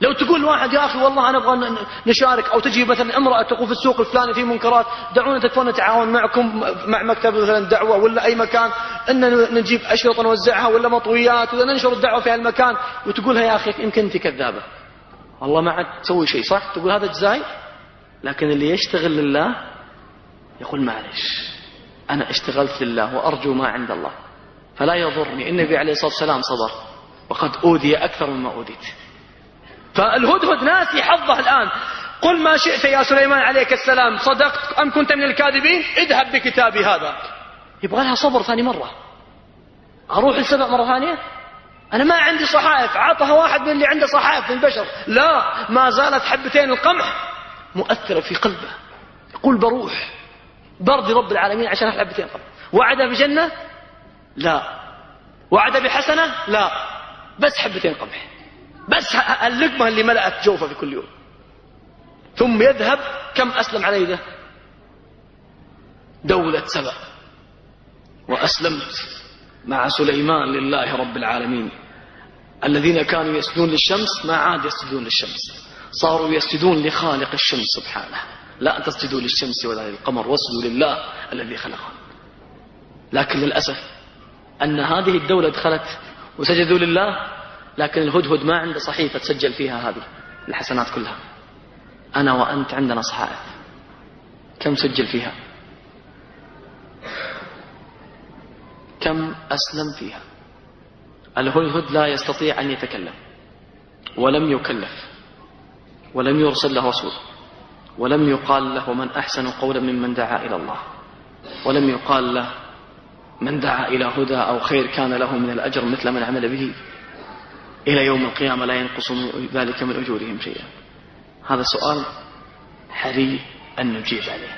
لو تقول واحد يا أخي والله أنا أبغى نشارك أو تجي مثلا امرأة تقول في السوق الفلاني في منكرات دعونا تكفون نتعاون معكم مع مكتب مثلا دعوة ولا أي مكان أن نجيب أشرطة نوزعها ولا مطويات ولا ننشر الدعوة في هالمكان. وتقولها يا أخي يمكن أنت كذابة. والله ما عاد تسوي شيء صح؟ تقول هذا جزاي لكن اللي يشتغل لله يقول معلش أنا اشتغلت لله وأرجو ما عند الله فلا يضرني. النبي عليه الصلاة والسلام صبر وقد أوذي أكثر مما أوذيت. فالهدهد ناسي حظه الآن. قل ما شئت يا سليمان عليك السلام صدقت أم كنت من الكاذبين؟ اذهب بكتابي هذا. يبغى لها صبر ثاني مرة. أروح السبع مرة ثانية؟ أنا ما عندي صحائف. عطها واحد من اللي عنده صحائف من البشر. لا ما زالت حبتين القمح مؤثرة في قلبه. يقول بروح. برضي رب العالمين عشان حبتين قمح وعد بجنة؟ لا. وعد بحسنة؟ لا. بس حبتين قمح بس اللقمة اللي ملأت جوفه في كل يوم. ثم يذهب كم أسلم على يده دولة سبأ. وأسلمت مع سليمان لله رب العالمين. الذين كانوا يسجدون للشمس ما عاد يسجدون للشمس. صاروا يسجدون لخالق الشمس سبحانه. لا تسجدوا للشمس ولا للقمر واسجدوا لله الذي خلقهم لكن للأسف أن هذه الدولة دخلت وسجدوا لله لكن الهدهد ما عنده صحيفة تسجل فيها هذه الحسنات كلها. أنا وأنت عندنا صحائف. كم سجل فيها؟ كم أسلم فيها؟ الهدهد لا يستطيع أن يتكلم ولم يكلف ولم يرسل له رسول. ولم يقال له من أحسن قولا ممن دعا إلى الله. ولم يقال له من دعا إلى هدى أو خير كان له من الأجر مثل من عمل به. إلى يوم القيامة لا ينقص ذلك من أجورهم شيئا. هذا سؤال حري أن نجيب عليه.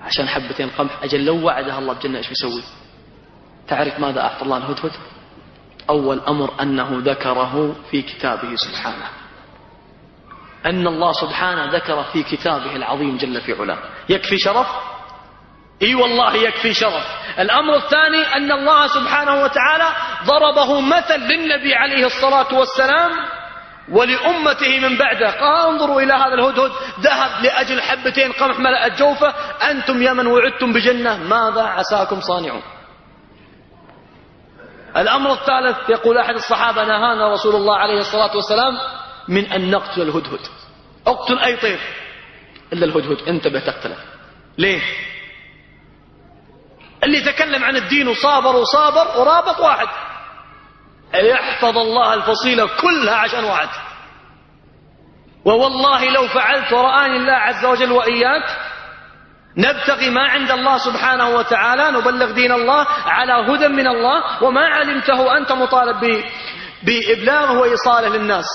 عشان حبتين قمح أجل لو وعدها الله بجنة إيش بيسوي؟ تعرف ماذا أعطى الله الهدهد؟ أول أمر أنه ذكره في كتابه سبحانه. أن الله سبحانه ذكر في كتابه العظيم جل في علاه. يكفي شرف؟ إي والله يكفي شرف. الأمر الثاني أن الله سبحانه وتعالى ضربه مثل للنبي عليه الصلاة والسلام ولأمته من بعده. قال انظروا إلى هذا الهدهد. ذهب لأجل حبتين قمح ملأت جوفه أنتم يا من وعدتم بجنة. ماذا عساكم صانعون؟ الأمر الثالث يقول أحد الصحابة نهانا رسول الله عليه الصلاة والسلام من أن نقتل الهدهد. أقتل أي طير. إلا الهدهد. انتبه تقتله. ليه؟ اللي تكلم عن الدين وصابر وصابر ورابط واحد. يحفظ الله الفصيلة كلها عشان واحد. ووالله لو فعلت ورآني الله عز وجل وإياك نبتغي ما عند الله سبحانه وتعالى نبلغ دين الله على هدى من الله وما علمته أنت مطالب بإبلاغه وإيصاله للناس.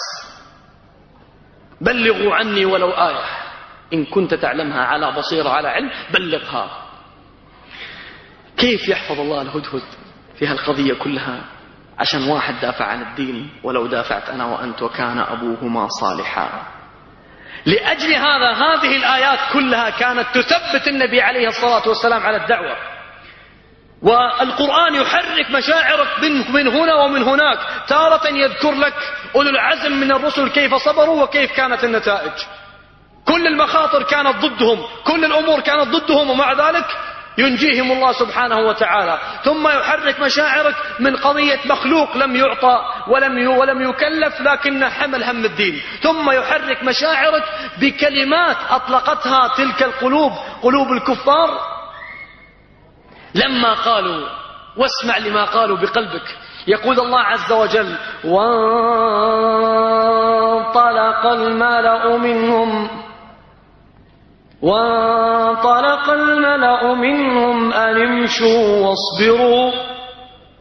بلغوا عني ولو آية. إن كنت تعلمها على بصيرة على علم بلغها. كيف يحفظ الله الهدهد في هالقضية كلها؟ عشان واحد دافع عن الدين ولو دافعت أنا وأنت وكان أبوهما صالحا. لأجل هذا هذه الآيات كلها كانت تثبت النبي عليه الصلاة والسلام على الدعوة. والقرآن يحرك مشاعرك من هنا ومن هناك. تارة يذكر لك أولو العزم من الرسل كيف صبروا وكيف كانت النتائج. كل المخاطر كانت ضدهم. كل الأمور كانت ضدهم ومع ذلك ينجيهم الله سبحانه وتعالى. ثم يحرك مشاعرك من قضية مخلوق لم يعطى ولم ولم يكلف لكن حمل هم الدين. ثم يحرك مشاعرك بكلمات أطلقتها تلك القلوب. قلوب الكفار لما قالوا واسمع لما قالوا بقلبك. يقول الله عز وجل وانطلق الملأ منهم وانطلق الملأ منهم أن امشوا واصبروا.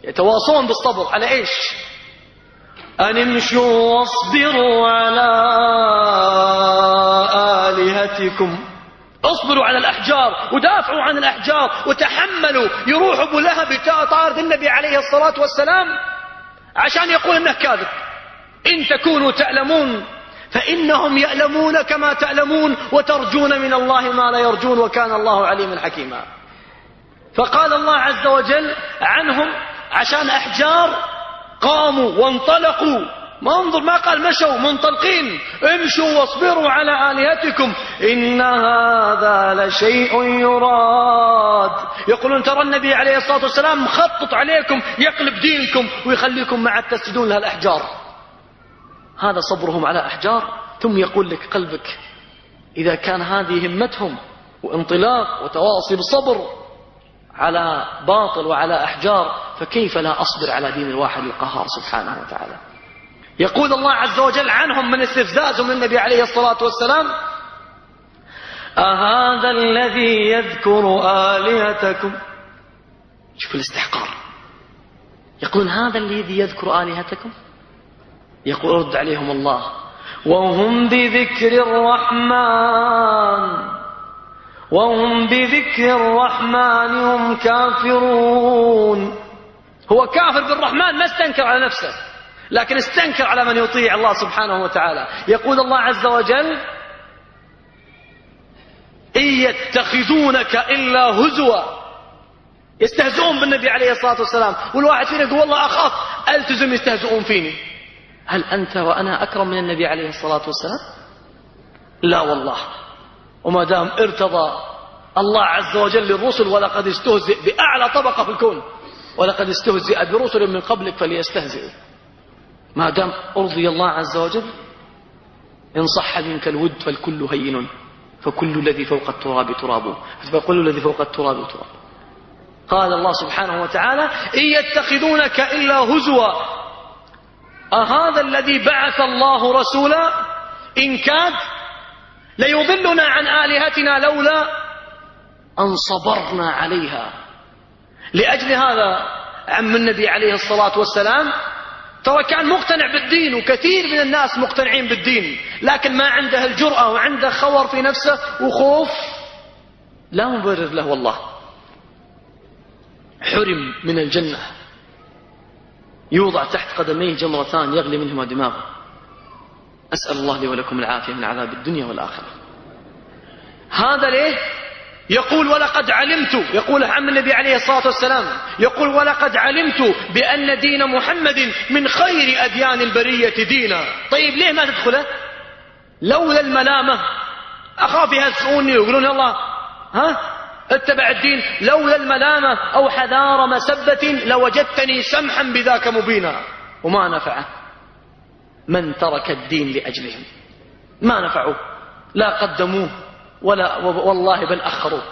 يتواصون بالصبر على إيش؟ أن امشوا واصبروا على آلهتكم. اصبروا على الأحجار ودافعوا عن الأحجار وتحملوا. يروح أبو لهب طارد النبي عليه الصلاة والسلام عشان يقول إنه كاذب. إن تكونوا تعلمون فإنهم يألمون كما تألمون وترجون من الله ما لا يرجون وكان الله عليما حكيما. فقال الله عز وجل عنهم عشان أحجار قاموا وانطلقوا ما انظر ما قال مشوا منطلقين امشوا واصبروا على آلهتكم إن هذا لشيء يراد. يقولون ترى النبي عليه الصلاة والسلام مخطط عليكم يقلب دينكم ويخليكم مع تسجدون لها الأحجار هذا صبرهم على أحجار ثم يقول لك قلبك إذا كان هذه همتهم وانطلاق وتواصي بصبر على باطل وعلى أحجار فكيف لا أصبر على دين الواحد القهار سبحانه وتعالى؟ يقول الله عز وجل عنهم من استفزازهم النبي عليه الصلاة والسلام أهذا الذي يذكر آلهتكم؟ شوف الاستحقار. يقول هذا الذي يذكر آلهتكم؟ يقول رد عليهم الله وهم بذكر الرحمن وهم بذكر الرحمن هم كافرون. هو كافر بالرحمن ما استنكر على نفسه. لكن استنكر على من يطيع الله سبحانه وتعالى. يقول الله عز وجل إن يتخذونك إلا هزوا. يستهزئون بالنبي عليه الصلاة والسلام. والواحد فينا يقول والله أخاف ألتزم يستهزئون فيني. هل أنت وأنا أكرم من النبي عليه الصلاة والسلام؟ لا والله. وما دام ارتضى الله عز وجل للرسل ولقد استهزئ بأعلى طبقة في الكون ولقد استهزئ برسل من قبلك فليستهزئوا. ما دام أرضي الله عز وجل إن صح منك الود فالكل هين فكل الذي فوق التراب تراب. فكل الذي فوق التراب تراب. قال الله سبحانه وتعالى إن يتخذونك إلا هزوا. أهذا الذي بعث الله رسولا إن كاد ليضلنا عن آلهتنا لولا أن صبرنا عليها. لأجل هذا عم النبي عليه الصلاة والسلام ترى كان مقتنع بالدين وكثير من الناس مقتنعين بالدين لكن ما عنده الجرأة وعنده خور في نفسه وخوف. لا مبرر له والله. حرم من الجنة. يوضع تحت قدميه جمرتان يغلي منهما دماغه. أسأل الله لي ولكم العافية من عذاب الدنيا والآخرة. هذا ليه؟ يقول ولقد علمت يقول عم النبي عليه الصلاة والسلام يقول ولقد علمت بأن دين محمد من خير أديان البرية دينا. طيب ليه ما تدخله؟ لولا الملامة. أخاف يهزئوني ويقولون الله ها؟ اتبع الدين. لولا الملامة أو حذار مسبة لوجدتني سمحا بذاك مبينا. وما نفعه. من ترك الدين لأجلهم. ما نفعوه لا قدموه. ولا والله بل أخروه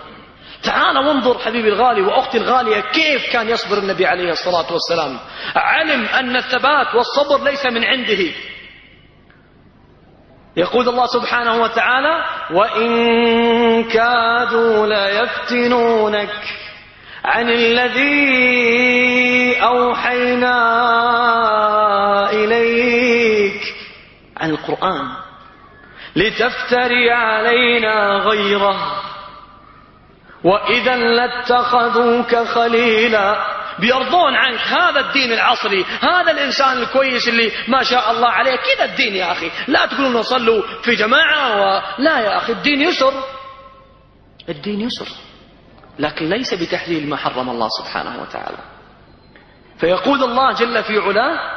تعال وانظر حبيبي الغالي وأختي الغالية كيف كان يصبر النبي عليه الصلاة والسلام. علم أن الثبات والصبر ليس من عنده. يقول الله سبحانه وتعالى وإن كادوا ليفتنونك عن الذي أوحينا إليك. عن القرآن. لتفتري علينا غيره. وإذا لاتخذوك خليلا. بيرضون عنك. هذا الدين العصري. هذا الإنسان الكويس اللي ما شاء الله عليه. كذا الدين يا أخي. لا تقولون صلوا في جماعة و... لا يا أخي. الدين يسر. الدين يسر. لكن ليس بتحليل ما حرم الله سبحانه وتعالى. فيقول الله جل في علاه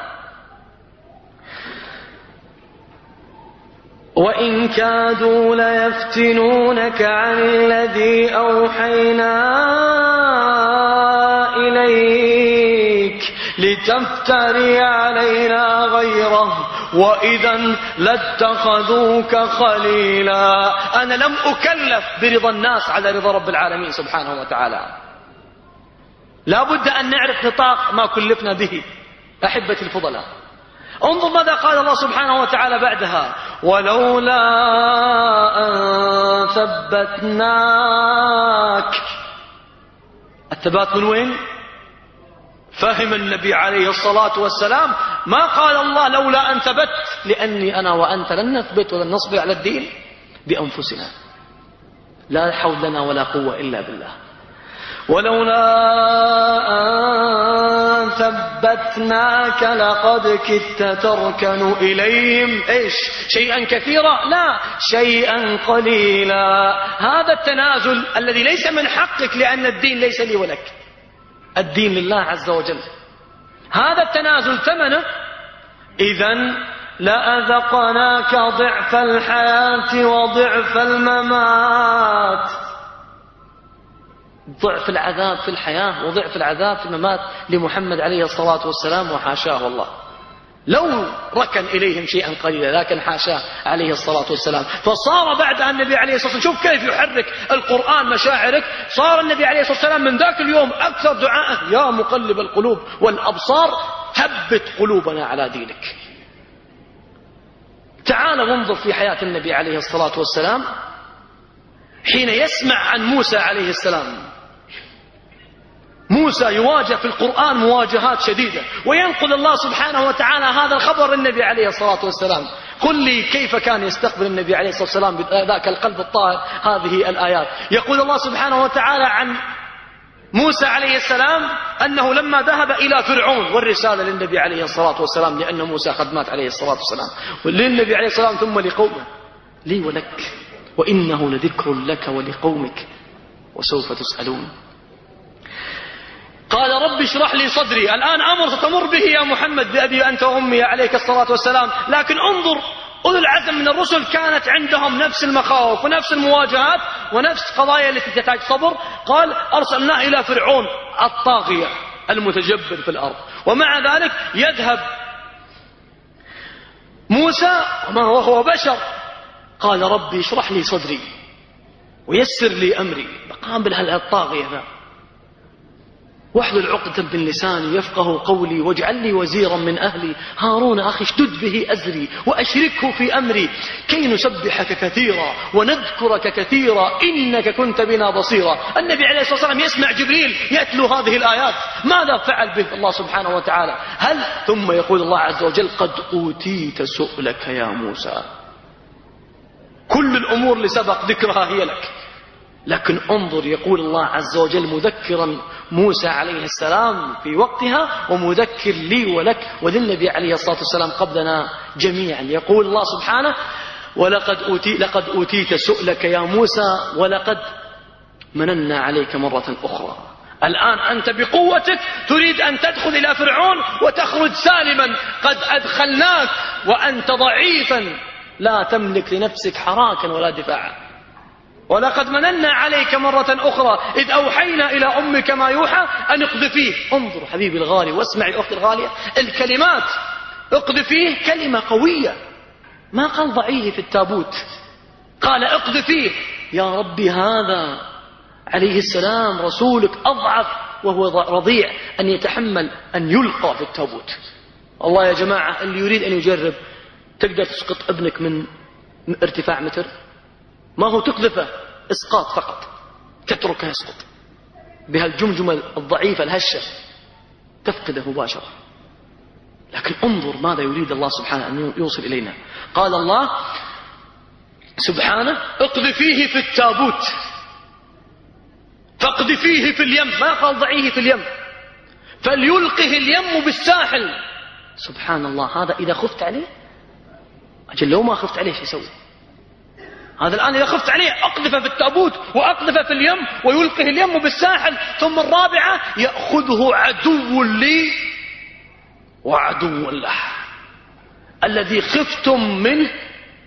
وإن كادوا ليفتنونك عن الذي أوحينا إليك لتفتري علينا غيره. وإذا لاتخذوك خليلا. أنا لم أكلف برضا الناس على رضا رب العالمين سبحانه وتعالى. لا بد أن نعرف نطاق ما كلفنا به أحبة الفضلاء. انظر ماذا قال الله سبحانه وتعالى بعدها. ولولا أن ثبتناك. الثبات من وين؟ فهم النبي عليه الصلاة والسلام. ما قال الله لولا أن ثبت؟ لأني أنا وأنت لن نثبت ولن نصبر على الدين بأنفسنا. لا حول لنا ولا قوة إلا بالله. ولولا أن ثبتناك لقد كدت تركن إليهم. إيش؟ شيئا كثيرا؟ لا شيئا قليلا. هذا التنازل الذي ليس من حقك لأن الدين ليس لي ولك. الدين لله عز وجل. هذا التنازل ثمنه إذا لأذقناك ضعف الحياة وضعف الممات. ضعف العذاب في الحياة وضعف العذاب في الممات لمحمد عليه الصلاة والسلام وحاشاه الله. لو ركن إليهم شيئا قليلا لكن حاشاه عليه الصلاة والسلام. فصار بعد النبي عليه الصلاة والسلام شوف كيف يحرك القرآن مشاعرك صار النبي عليه الصلاة والسلام من ذاك اليوم أكثر دعاء. يا مقلب القلوب والأبصار ثبت قلوبنا على دينك. تعال وانظر في حياة النبي عليه الصلاة والسلام. حين يسمع عن موسى عليه السلام موسى يواجه في القرآن مواجهات شديدة. وينقل الله سبحانه وتعالى هذا الخبر للنبي عليه الصلاة والسلام. قل لي كيف كان يستقبل النبي عليه الصلاة والسلام بذاك القلب الطاهر؟ هذه الآيات. يقول الله سبحانه وتعالى عن موسى عليه السلام أنه لما ذهب إلى فرعون والرسالة للنبي عليه الصلاة والسلام لأن موسى قد مات عليه الصلاة والسلام. وللنبي عليه والسلام ثم لقومه. لي ولك وإنه لذكر لك ولقومك وسوف تسألون. قال رب اشرح لي صدري. الآن أمر ستمر به يا محمد بأبي أنت وأمي عليك الصلاة والسلام. لكن انظر أولو العزم من الرسل كانت عندهم نفس المخاوف ونفس المواجهات ونفس قضايا التي تحتاج صبر. قال أرسلناه إلى فرعون الطاغية المتجبر في الأرض. ومع ذلك يذهب موسى وهو بشر. قال ربي اشرح لي صدري ويسر لي أمري. بقابل هالطاغية ذا. واحلل عقدة من لساني يفقه قولي واجعل لي وزيرا من أهلي. هارون أخي اشدد به أزري وأشركه في أمري. كي نسبحك كثيرا ونذكرك كثيرا إنك كنت بنا بصيرا. النبي عليه الصلاة والسلام يسمع جبريل يتلو هذه الآيات. ماذا فعل به الله سبحانه وتعالى؟ هل ثم يقول الله عز وجل قد أوتيت سؤلك يا موسى. كل الأمور اللي سبق ذكرها هي لك. لكن انظر يقول الله عز وجل مذكرا موسى عليه السلام في وقتها ومذكر لي ولك وللنبي عليه الصلاة والسلام قبلنا جميعا. يقول الله سبحانه ولقد أوتي لقد أوتيت سؤلك يا موسى ولقد مننا عليك مرة أخرى. الآن أنت بقوتك تريد أن تدخل إلى فرعون وتخرج سالما. قد أدخلناك وأنت ضعيفا. لا تملك لنفسك حراكا ولا دفاعا. ولقد مننا عليك مرة أخرى إذ أوحينا إلى أمك ما يوحى أن اقذفيه انظر حبيبي الغالي واسمعي أختي الغالية الكلمات. اقذفيه كلمة قوية. ما قال ضعيه في التابوت. قال اقذفيه يا ربي هذا عليه السلام رسولك أضعف وهو رضيع أن يتحمل أن يلقى في التابوت. الله يا جماعة اللي يريد أن يجرب تقدر تسقط ابنك من ارتفاع متر؟ ما هو تقذفه إسقاط فقط. تتركه يسقط. بهالجمجمة الضعيفة الهشة تفقده مباشرة. لكن انظر ماذا يريد الله سبحانه أن يوصل إلينا. قال الله سبحانه اقذفيه في التابوت. فاقذفيه في اليم. ما قال ضعيه في اليم. فليلقه اليم بالساحل. سبحان الله هذا إذا خفت عليه أجل لو ما خفت عليه شو يسوي؟ هذا الآن إذا خفت عليه أقذفه في التابوت وأقذفه في اليم ويلقه اليم بالساحل ثم الرابعة يأخذه عدو لي وعدو له. الذي خفتم منه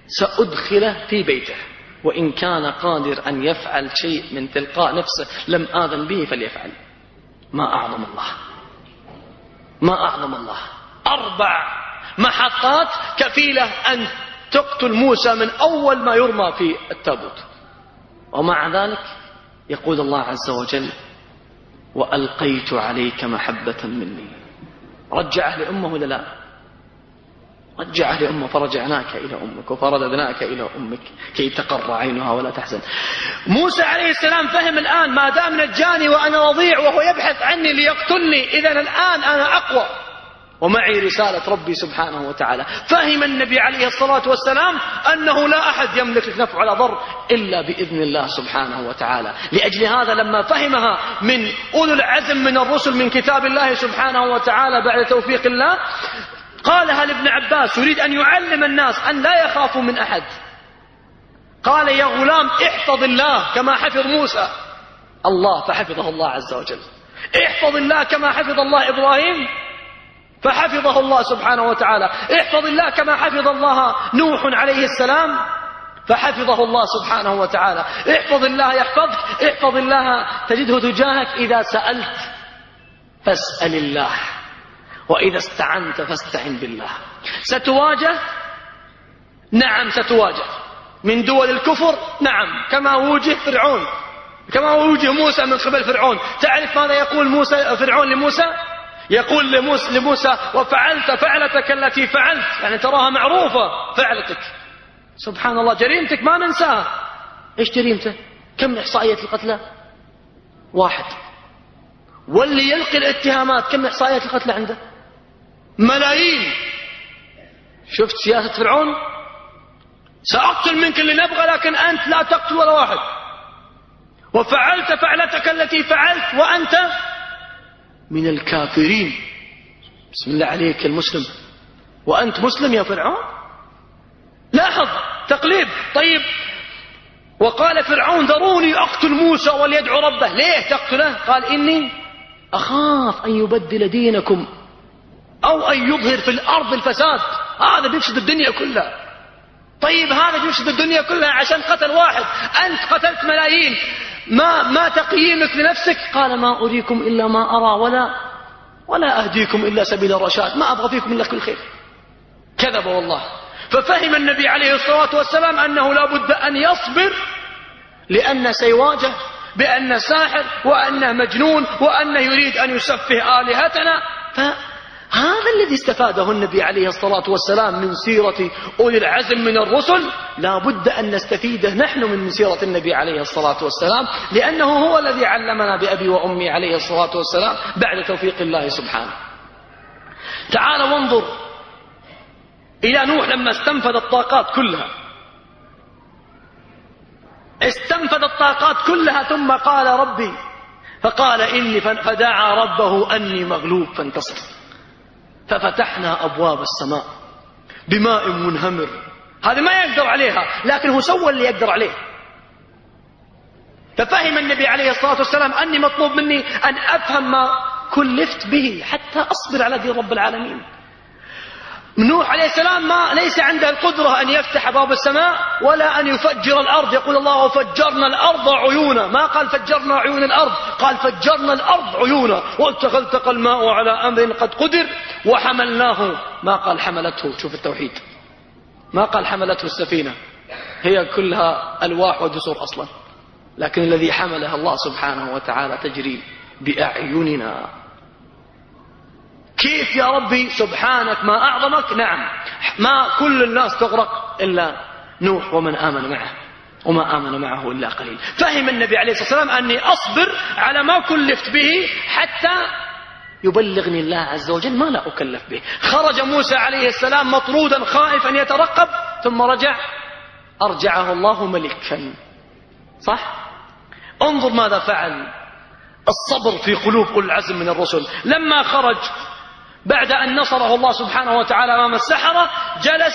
سأدخله في بيته. وإن كان قادر أن يفعل شيء من تلقاء نفسه لم آذن به فليفعل. ما أعظم الله. ما أعظم الله. أربع محطات كفيلة أن تقتل موسى من أول ما يرمى في التابوت. ومع ذلك يقول الله عز وجل وألقيت عليك محبة مني. رجعه لأمه ولا لا؟ رجعه لأمه فرجعناك إلى أمك وفرددناك إلى أمك كي تقر عينها ولا تحزن. موسى عليه السلام فهم الآن ما دام نجاني وأنا رضيع وهو يبحث عني ليقتلني إذا الآن أنا أقوى. ومعي رسالة ربي سبحانه وتعالى. فهم النبي عليه الصلاة والسلام أنه لا أحد يملك لك نفع ولا ضر إلا بإذن الله سبحانه وتعالى. لأجل هذا لما فهمها من أولو العزم من الرسل من كتاب الله سبحانه وتعالى بعد توفيق الله قالها لابن عباس يريد أن يعلم الناس أن لا يخافوا من أحد؟ قال يا غلام احفظ الله كما حفظ موسى. الله فحفظه الله عز وجل. احفظ الله كما حفظ الله إبراهيم. فحفظه الله سبحانه وتعالى. احفظ الله كما حفظ الله نوح عليه السلام فحفظه الله سبحانه وتعالى. احفظ الله يحفظك احفظ الله تجده تجاهك إذا سألت فاسأل الله. وإذا استعنت فاستعن بالله. ستواجه؟ نعم ستواجه. من دول الكفر؟ نعم. كما وجه فرعون. كما وجه موسى من قبل فرعون. تعرف ماذا يقول موسى فرعون لموسى؟ يقول لموسى, وفعلت فعلتك التي فعلت. يعني تراها معروفة فعلتك. سبحان الله جريمتك ما ننساها. إيش جريمته؟ كم إحصائية القتلى؟ واحد. واللي يلقي الاتهامات كم إحصائية القتلى عنده؟ ملايين. شفت سياسة فرعون؟ سأقتل منك اللي نبغى لكن أنت لا تقتل ولا واحد. وفعلت فعلتك التي فعلت وأنت من الكافرين. بسم الله عليك المسلم. وأنت مسلم يا فرعون؟ لاحظ تقليد طيب. وقال فرعون ذروني أقتل موسى وليدعو ربه. ليه تقتله؟ قال إني أخاف أن يبدل دينكم أو أن يظهر في الأرض الفساد. هذا بيفسد الدنيا كلها. طيب هذا بيفسد الدنيا كلها عشان قتل واحد. أنت قتلت ملايين. ما ما تقييمك لنفسك؟ قال ما أريكم إلا ما أرى ولا ولا أهديكم إلا سبيل الرشاد. ما أبغى فيكم إلا كل خير. كذب والله. ففهم النبي عليه الصلاة والسلام أنه لا بد أن يصبر لأن سيواجه بأنه ساحر وأنه مجنون وأنه يريد أن يسفه آلهتنا. هذا الذي استفاده النبي عليه الصلاة والسلام من سيرة أولي العزم من الرسل لا بد أن نستفيده نحن من سيرة النبي عليه الصلاة والسلام لأنه هو الذي علمنا بأبي وأمي عليه الصلاة والسلام بعد توفيق الله سبحانه. تعال وانظر إلى نوح لما استنفذ الطاقات كلها. استنفذ الطاقات كلها ثم قال ربي فقال إني فدعا ربه أني مغلوب فانتصر. ففتحنا أبواب السماء بماء منهمر. هذا ما يقدر عليها لكن هو سوى اللي يقدر عليه. ففهم النبي عليه الصلاة والسلام أني مطلوب مني أن أفهم ما كلفت به حتى أصبر على دين رب العالمين. نوح عليه السلام ما ليس عنده القدرة أن يفتح باب السماء ولا أن يفجر الأرض. يقول الله وفجرنا الأرض عيونا. ما قال فجرنا عيون الأرض؟ قال فجرنا الأرض عيونا. والتقى الماء على أمر قد قدر وحملناه. ما قال حملته؟ شوف التوحيد. ما قال حملته السفينة. هي كلها ألواح ودسور أصلا. لكن الذي حملها الله سبحانه وتعالى تجري بأعيننا. كيف يا ربي سبحانك ما أعظمك؟ نعم. ما كل الناس تغرق إلا نوح ومن آمن معه وما آمن معه إلا قليل. فهم النبي عليه الصلاة والسلام أني أصبر على ما كلفت به حتى يبلغني الله عز وجل ما لا أكلف به. خرج موسى عليه السلام مطرودا خائفا يترقب ثم رجع. أرجعه الله ملكا. صح؟ انظر ماذا فعل الصبر في قلوب أولي العزم من الرسل. لما خرج بعد أن نصره الله سبحانه وتعالى أمام السحرة جلس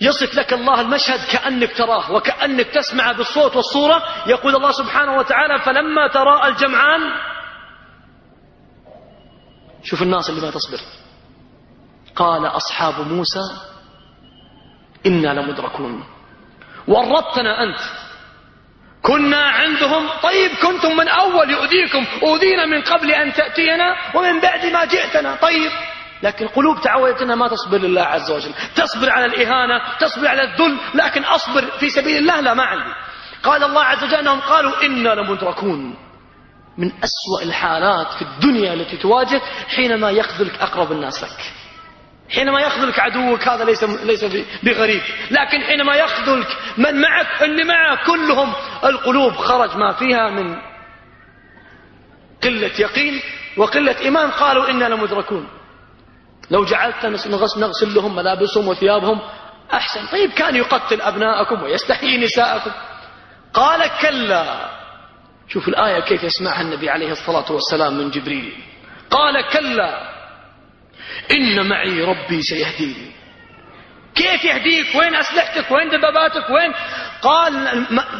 يصف لك الله المشهد كأنك تراه وكأنك تسمع بالصوت والصورة. يقول الله سبحانه وتعالى فلما تراءى الجمعان شوف الناس اللي ما تصبر. قال أصحاب موسى إنا لمدركون. ورطتنا أنت. كنا عندهم طيب كنتم من أول يؤذيكم أوذينا من قبل أن تأتينا ومن بعد ما جئتنا طيب. لكن قلوب تعودت أنها ما تصبر لله عز وجل تصبر على الإهانة تصبر على الذل لكن أصبر في سبيل الله لا ما عندي. قال الله عز وجل أنهم قالوا إنا لمدركون. من أسوأ الحالات في الدنيا التي تواجه حينما يخذلك أقرب الناس لك. حينما يخذلك عدوك هذا ليس ليس بغريب. لكن حينما يخذلك من معك اللي معه كلهم القلوب خرج ما فيها من قلة يقين وقلة إيمان. قالوا إنا لمدركون. لو جعلت نغسل لهم ملابسهم وثيابهم أحسن. طيب كان يقتل أبناءكم ويستحيي نساءكم. قال كلا. شوف الآية كيف يسمعها النبي عليه الصلاة والسلام من جبريل. قال كلا. إن معي ربي سيهديني. كيف يهديك؟ وين أسلحتك؟ وين دباباتك؟ وين؟ قال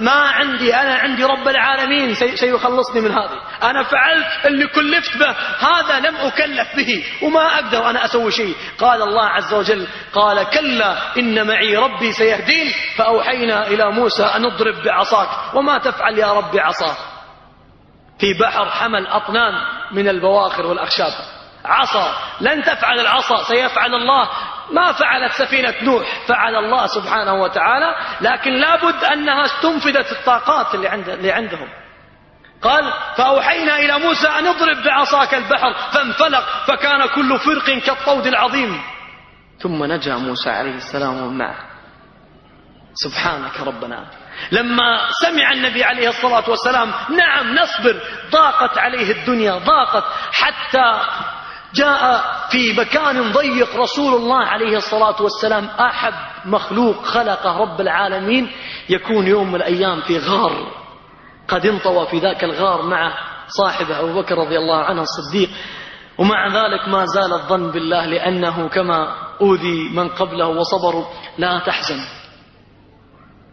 ما عندي أنا عندي رب العالمين سيخلصني من هذه. أنا فعلت اللي كلفت به. هذا لم أكلف به. وما أقدر أنا أسوي شيء. قال الله عز وجل قال كلا إن معي ربي سيهدين. فأوحينا إلى موسى أن اضرب بعصاك. وما تفعل يا ربي عصاك؟ في بحر حمل أطنان من البواخر والأخشاب. عصا. لن تفعل العصا سيفعل الله. ما فعلت سفينة نوح فعل الله سبحانه وتعالى لكن لابد أنها استنفذت الطاقات اللي, عند اللي عندهم. قال فأوحينا إلى موسى أن اضرب بعصاك البحر فانفلق فكان كل فرق كالطود العظيم. ثم نجا موسى عليه السلام ومعه. سبحانك ربنا. لما سمع النبي عليه الصلاة والسلام نعم نصبر. ضاقت عليه الدنيا ضاقت. حتى جاء في مكان ضيق رسول الله عليه الصلاة والسلام. أحب مخلوق خلقه رب العالمين. يكون يوم من الأيام في غار قد انطوى في ذاك الغار مع صاحبه أبو بكر رضي الله عنه الصديق. ومع ذلك ما زال الظن بالله لأنه كما أوذي من قبله وصبروا لا تحزن.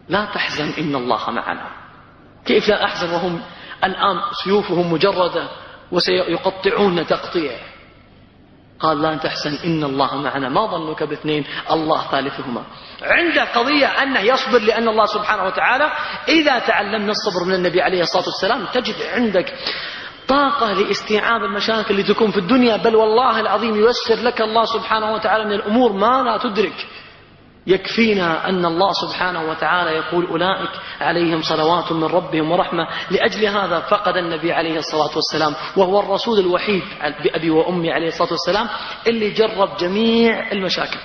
لا تحزن إن الله معنا. كيف لا أحزن؟ وهم الآن سيوفهم مجردة وسيقطعون تقطيع. قال لا تحزن إن الله معنا. ما ظنك باثنين؟ الله ثالثهما. عنده قضية أنه يصبر لأن الله سبحانه وتعالى إذا تعلمنا الصبر من النبي عليه الصلاة والسلام تجد عندك طاقة لاستيعاب المشاكل اللي تكون في الدنيا. بل والله العظيم ييسر لك الله سبحانه وتعالى من الأمور ما لا تدرك. يكفينا أن الله سبحانه وتعالى يقول أولئك عليهم صلوات من ربهم ورحمة لأجل هذا فقد النبي عليه الصلاة والسلام وهو الرسول الوحيد بأبي وأمي عليه الصلاة والسلام اللي جرب جميع المشاكل.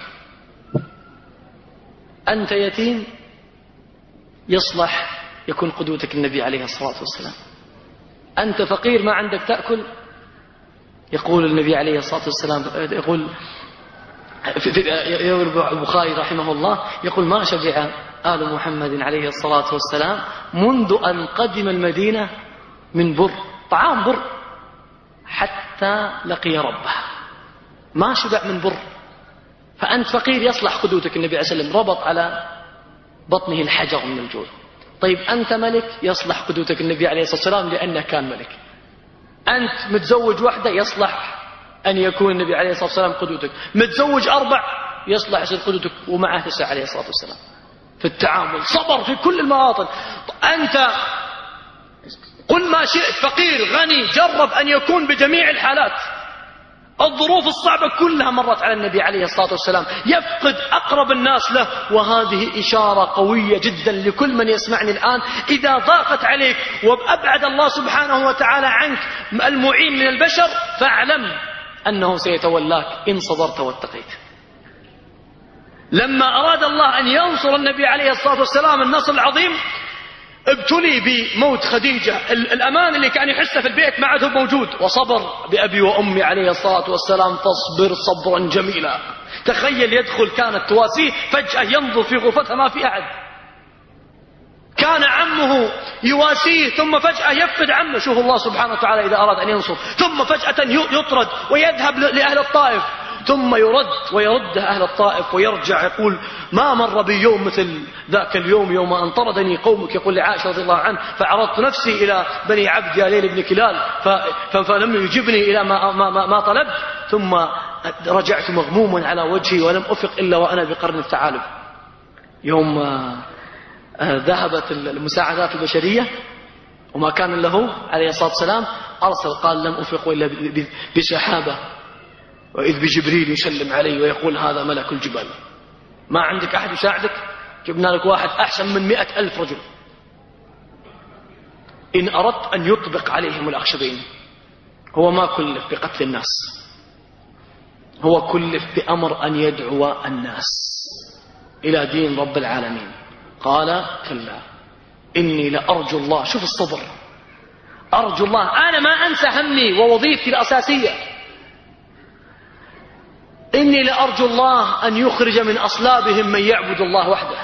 أنت يتيم؟ يصلح يكون قدوتك النبي عليه الصلاة والسلام. أنت فقير ما عندك تأكل؟ يقول النبي عليه الصلاة والسلام يقول يروي البخاري رحمه الله يقول ما شبع آل محمد عليه الصلاة والسلام منذ أن قدم المدينة من بر طعام بر حتى لقي ربه. ما شبع من بر. فأنت فقير يصلح قدوتك النبي عليه وسلم ربط على بطنه الحجر من الجوع. طيب أنت ملك يصلح قدوتك النبي عليه الصلاة والسلام لأنه كان ملك. أنت متزوج وحدة يصلح أن يكون النبي عليه الصلاة والسلام قدوتك. متزوج أربع يصلح يصير قدوتك ومعه تسعة عليه الصلاة والسلام. في التعامل. صبر في كل المواطن. أنت قل ما شئت فقير غني جرب أن يكون بجميع الحالات. الظروف الصعبة كلها مرت على النبي عليه الصلاة والسلام. يفقد أقرب الناس له. وهذه إشارة قوية جدا لكل من يسمعني الآن. إذا ضاقت عليك وأبعد الله سبحانه وتعالى عنك المعين من البشر فاعلم أنه سيتولاك إن صبرت واتقيت. لما أراد الله أن ينصر النبي عليه الصلاة والسلام النصر العظيم ابتلي بموت خديجة. الأمان اللي كان يحسه في البيت ما عاد موجود. وصبر بأبي وأمي عليه الصلاة والسلام تصبر صبرا جميلا. تخيل يدخل كانت تواسيه فجأة ينظر في غرفتها ما في أحد. كان عمه يواسيه ثم فجأة يفقد عمه. شوف الله سبحانه وتعالى إذا أراد أن ينصر. ثم فجأة يطرد ويذهب لأهل الطائف. ثم يرد ويرد أهل الطائف ويرجع يقول ما مر بي يوم مثل ذاك اليوم يوم أن طردني قومك. يقول لعائشة رضي الله عنه فعرضت نفسي إلى بني عبد يا ليل بن كلال فلم يجبني إلى ما, ما, ما, ما طلبت. ثم رجعت مغموما على وجهي ولم أفق إلا وأنا بقرن الثعالب يوم ذهبت المساعدات البشرية وما كان له عليه الصلاة والسلام أرسل قال لم أفق إلا بسحابة وإذ بجبريل يسلم علي ويقول هذا ملك الجبال. ما عندك أحد يساعدك؟ جبنا لك واحد أحسن من مئة ألف رجل. إن أردت أن يطبق عليهم الأخشبين هو ما كلف بقتل الناس. هو كلف بأمر أن يدعو الناس إلى دين رب العالمين. قال كلا إني لأرجو الله. شوف الصبر. أرجو الله. أنا ما أنسى همي ووظيفتي الأساسية. إني لأرجو الله أن يخرج من أصلابهم من يعبد الله وحده.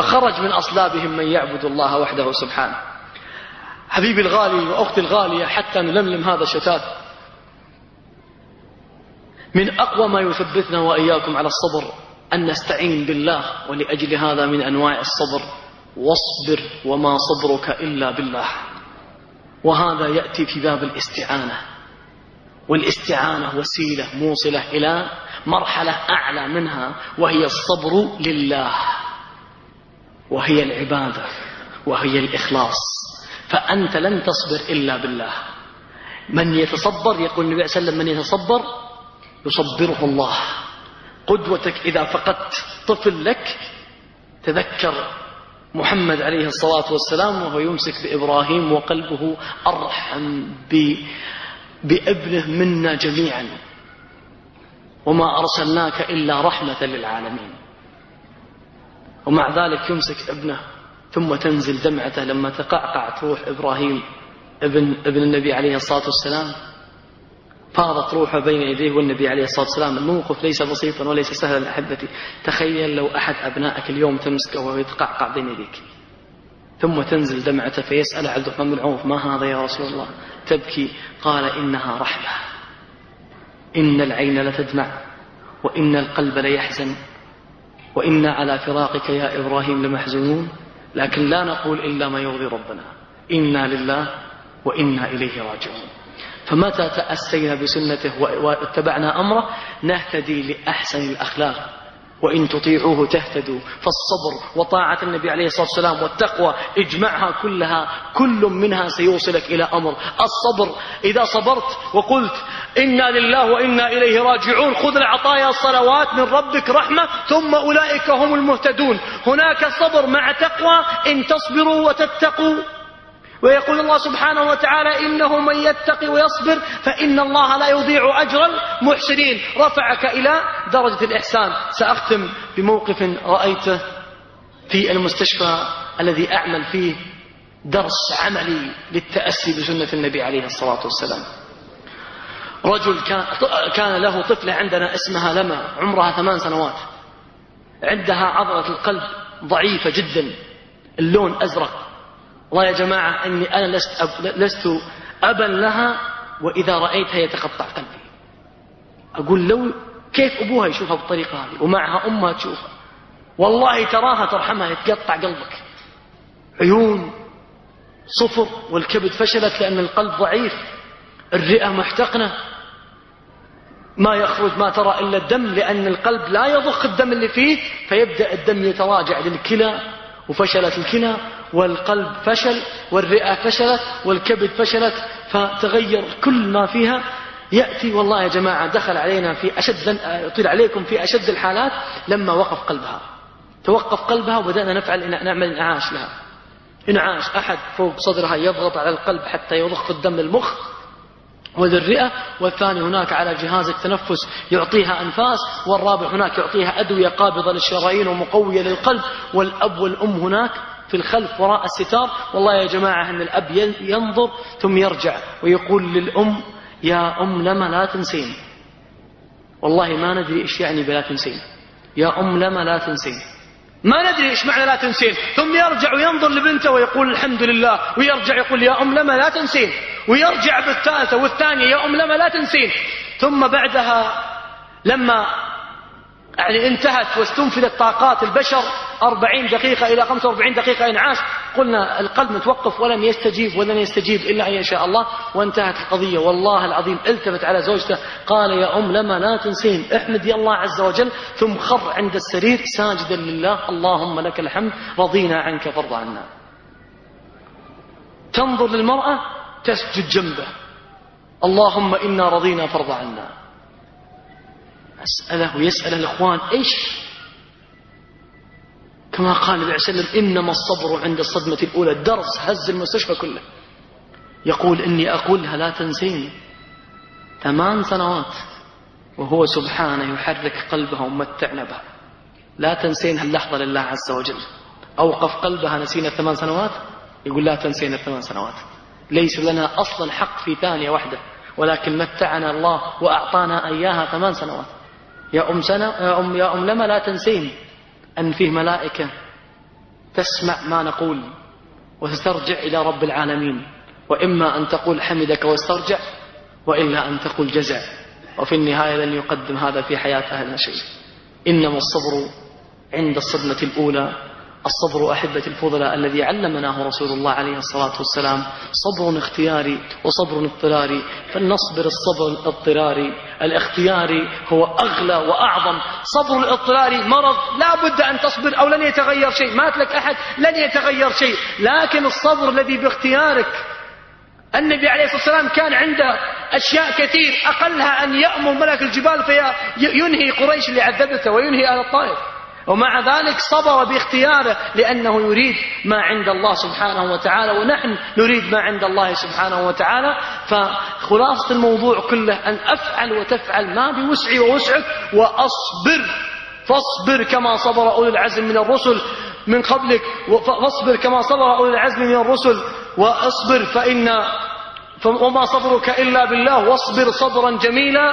خرج من أصلابهم من يعبد الله وحده سبحانه. حبيبي الغالي وأختي الغالية حتى نلملم هذا الشتات. من أقوى ما يثبتنا وإياكم على الصبر. أن نستعين بالله ولأجل هذا من أنواع الصبر. واصبر وما صبرك إلا بالله. وهذا يأتي في باب الاستعانة. والاستعانة وسيلة موصلة إلى مرحلة أعلى منها وهي الصبر لله. وهي العبادة وهي الإخلاص. فأنت لن تصبر إلا بالله. من يتصبر يقول النبي صلى الله عليه وسلم من يتصبر يصبره الله. قدوتك إذا فقدت طفل لك تذكر محمد عليه الصلاة والسلام وهو يمسك بإبراهيم وقلبه أرحم بابنه منا جميعا. وما أرسلناك إلا رحمة للعالمين. ومع ذلك يمسك ابنه ثم تنزل دمعته لما تقعقعت روح إبراهيم ابن, ابن النبي عليه الصلاة والسلام. فاضت روحه بين يديه والنبي عليه الصلاة والسلام. الموقف ليس بسيطا وليس سهلا أحبتي تخيل لو أحد أبنائك اليوم تمسكه وهو يتقعقع بين يديك ثم تنزل دمعته فيسأل عبد الرحمن بن عوف ما هذا يا رسول الله؟ تبكي. قال إنها رحمة. إن العين لتدمع وإن القلب ليحزن وإنا على فراقك يا إبراهيم لمحزونون. لكن لا نقول إلا ما يرضي ربنا. إنا لله وإنا إليه راجعون. فمتى تأسينا بسنته واتبعنا أمره؟ نهتدي لأحسن الأخلاق. وإن تطيعوه تهتدوا. فالصبر وطاعة النبي عليه الصلاة والسلام والتقوى اجمعها كلها. كل منها سيوصلك إلى أمر. الصبر إذا صبرت وقلت إنا لله وإنا إليه راجعون خذ العطايا الصلوات من ربك رحمة ثم أولئك هم المهتدون. هناك صبر مع تقوى إن تصبروا وتتقوا. ويقول الله سبحانه وتعالى إنه من يتقي ويصبر فإن الله لا يضيع أجر المحسنين. رفعك إلى درجة الإحسان. سأختم بموقف رأيته في المستشفى الذي أعمل فيه درس عملي للتأسي بسنة النبي عليه الصلاة والسلام. رجل كان له طفلة عندنا اسمها لما عمرها ثمان سنوات. عندها عضلة القلب ضعيفة جدا. اللون أزرق. والله يا جماعة أني أنا لست, أب لست أبا لها وإذا رأيتها يتقطع قلبي. أقول لو كيف أبوها يشوفها بالطريقة هذه ومعها أمها تشوفها. والله تراها ترحمها يتقطع قلبك. عيون صفر والكبد فشلت لأن القلب ضعيف. الرئة محتقنة. ما يخرج ما ترى إلا الدم لأن القلب لا يضخ الدم اللي فيه فيبدأ الدم يتراجع للكلى وفشلت الكلى. والقلب فشل والرئة فشلت والكبد فشلت فتغير كل ما فيها. يأتي والله يا جماعة دخل علينا في أشد يطيل عليكم في أشد الحالات لما وقف قلبها. توقف قلبها وبدأنا نفعل نعمل انعاش لها. انعاش أحد فوق صدرها يضغط على القلب حتى يضخ الدم للمخ وللرئة والثاني هناك على جهاز التنفس يعطيها أنفاس والرابع هناك يعطيها أدوية قابضة للشرايين ومقوية للقلب والأب والأم هناك في الخلف وراء الستار والله يا جماعة أن الأب ينظر ثم يرجع ويقول للأم يا أم لما لا تنسين. والله ما ندري إيش يعني بلا تنسين. يا أم لما لا تنسين. ما ندري إيش معنى لا تنسين. ثم يرجع وينظر لبنته ويقول الحمد لله. ويرجع يقول يا أم لما لا تنسين. ويرجع بالثالثة والثانية يا أم لما لا تنسين. ثم بعدها لما يعني انتهت واستنفذت طاقات البشر. أربعين دقيقة إلى خمسة وأربعين دقيقة إنعاش. قلنا القلب متوقف ولم يستجيب ولن يستجيب إلا أن يشاء الله. وانتهت القضية. والله العظيم التفت على زوجته. قال يا أم لما لا تنسين. احمدي الله عز وجل. ثم خر عند السرير ساجدا لله. اللهم لك الحمد. رضينا عنك فارض عنا. تنظر للمرأة تسجد جنبه. اللهم إنا رضينا فارض عنا. أسأله ويسأل الإخوان إيش؟ كما قال النبي عليه وسلم إنما الصبر عند الصدمة الأولى الدرس هز المستشفى كله. يقول إني أقولها لا تنسيني. ثمان سنوات وهو سبحانه يحرك قلبها ومتعنا بها لا تنسين هاللحظة لله عز وجل. أوقف قلبها نسينا الثمان سنوات؟ يقول لا تنسين الثمان سنوات. ليس لنا أصلا حق في ثانية واحدة ولكن متعنا الله وأعطانا إياها ثمان سنوات. يا أم, سنة يا أم, يا أم لما لا تنسين أن فيه ملائكة تسمع ما نقول وتسترجع إلى رب العالمين وإما أن تقول حمدك واسترجع وإلا أن تقول جزع. وفي النهاية لن يقدم هذا في حياته لنا شيء. إنما الصبر عند الصدمة الأولى. الصبر أحبة الفضلاء الذي علمناه رسول الله عليه الصلاة والسلام. صبر اختياري وصبر اضطراري فلنصبر الصبر الاضطراري الاختياري هو أغلى وأعظم. صبر الاضطراري مرض. لا بد أن تصبر أو لن يتغير شيء. مات لك أحد لن يتغير شيء. لكن الصبر الذي باختيارك. النبي عليه الصلاة والسلام كان عنده أشياء كثير أقلها أن يأمر ملك الجبال فينهي قريش اللي عذبته وينهي أهل الطائف. ومع ذلك صبر باختياره لأنه يريد ما عند الله سبحانه وتعالى ونحن نريد ما عند الله سبحانه وتعالى. فخلاصة الموضوع كله أن أفعل وتفعل ما بوسعي ووسعك وأصبر. فاصبر كما صبر أولي العزم من الرسل من قبلك فاصبر كما صبر أولي العزم من الرسل وأصبر فإن وما صبرك إلا بالله واصبر صبرا جميلا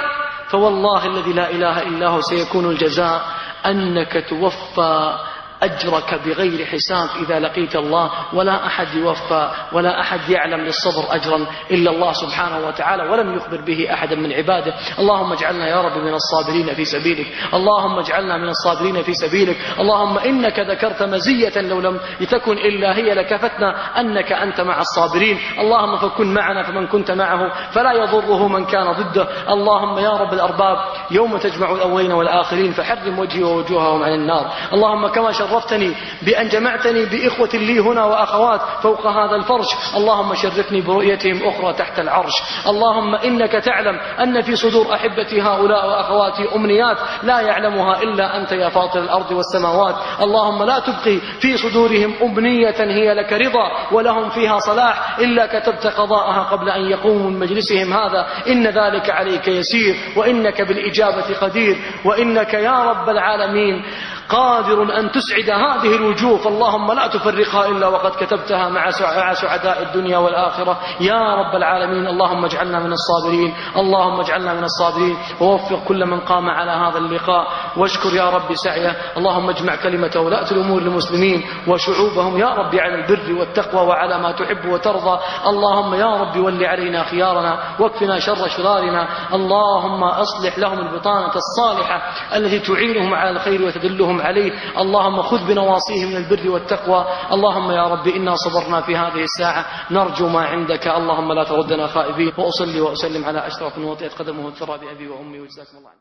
فوالله الذي لا إله إلا هو سيكون الجزاء أنك توفى أجرك بغير حساب إذا لقيت الله ولا أحد يوفى ولا أحد يعلم للصبر أجرا إلا الله سبحانه وتعالى ولم يخبر به أحدا من عباده. اللهم اجعلنا يا رب من الصابرين في سبيلك. اللهم اجعلنا من الصابرين في سبيلك. اللهم إنك ذكرت مزية لو لم تكن إلا هي لكفتنا أنك أنت مع الصابرين. اللهم فكن معنا فمن كنت معه فلا يضره من كان ضده. اللهم يا رب الأرباب يوم تجمع الأولين والآخرين فحرم وجهي ووجوههم عن النار. اللهم كما شر شرفتني بأن جمعتني بإخوة لي هنا وأخوات فوق هذا الفرش. اللهم شرفني برؤيتهم أخرى تحت العرش. اللهم إنك تعلم أن في صدور أحبتي هؤلاء وأخواتي أمنيات لا يعلمها إلا أنت يا فاطر الأرض والسماوات. اللهم لا تبقي في صدورهم أمنية هي لك رضا ولهم فيها صلاح. إلا كتبت قضاءها قبل أن يقوموا من مجلسهم هذا. إن ذلك عليك يسير وإنك بالإجابة قدير. وإنك يا رب العالمين قادر أن تسعد هذه الوجوه. فاللهم لا تفرقها إلا وقد كتبتها مع سعداء الدنيا والآخرة. يا رب العالمين اللهم اجعلنا من الصابرين. اللهم اجعلنا من الصابرين. ووفق كل من قام على هذا اللقاء. واشكر يا رب سعيه. اللهم اجمع كلمة ولاة الأمور المسلمين وشعوبهم. يا رب على البر والتقوى وعلى ما تحب وترضى. اللهم يا رب ول علينا خيارنا. واكفنا شر شرارنا. اللهم أصلح لهم البطانة الصالحة التي تعينهم على الخير وتدلهم عليه اللهم خذ بنواصيه من البر والتقوى. اللهم يا رب إنا صبرنا في هذه الساعة. نرجو ما عندك. اللهم لا تردنا خائبين وأصلي وأسلم على أشرف وطئت قدمه الثرى بأبي وأمي. وجزاكم الله.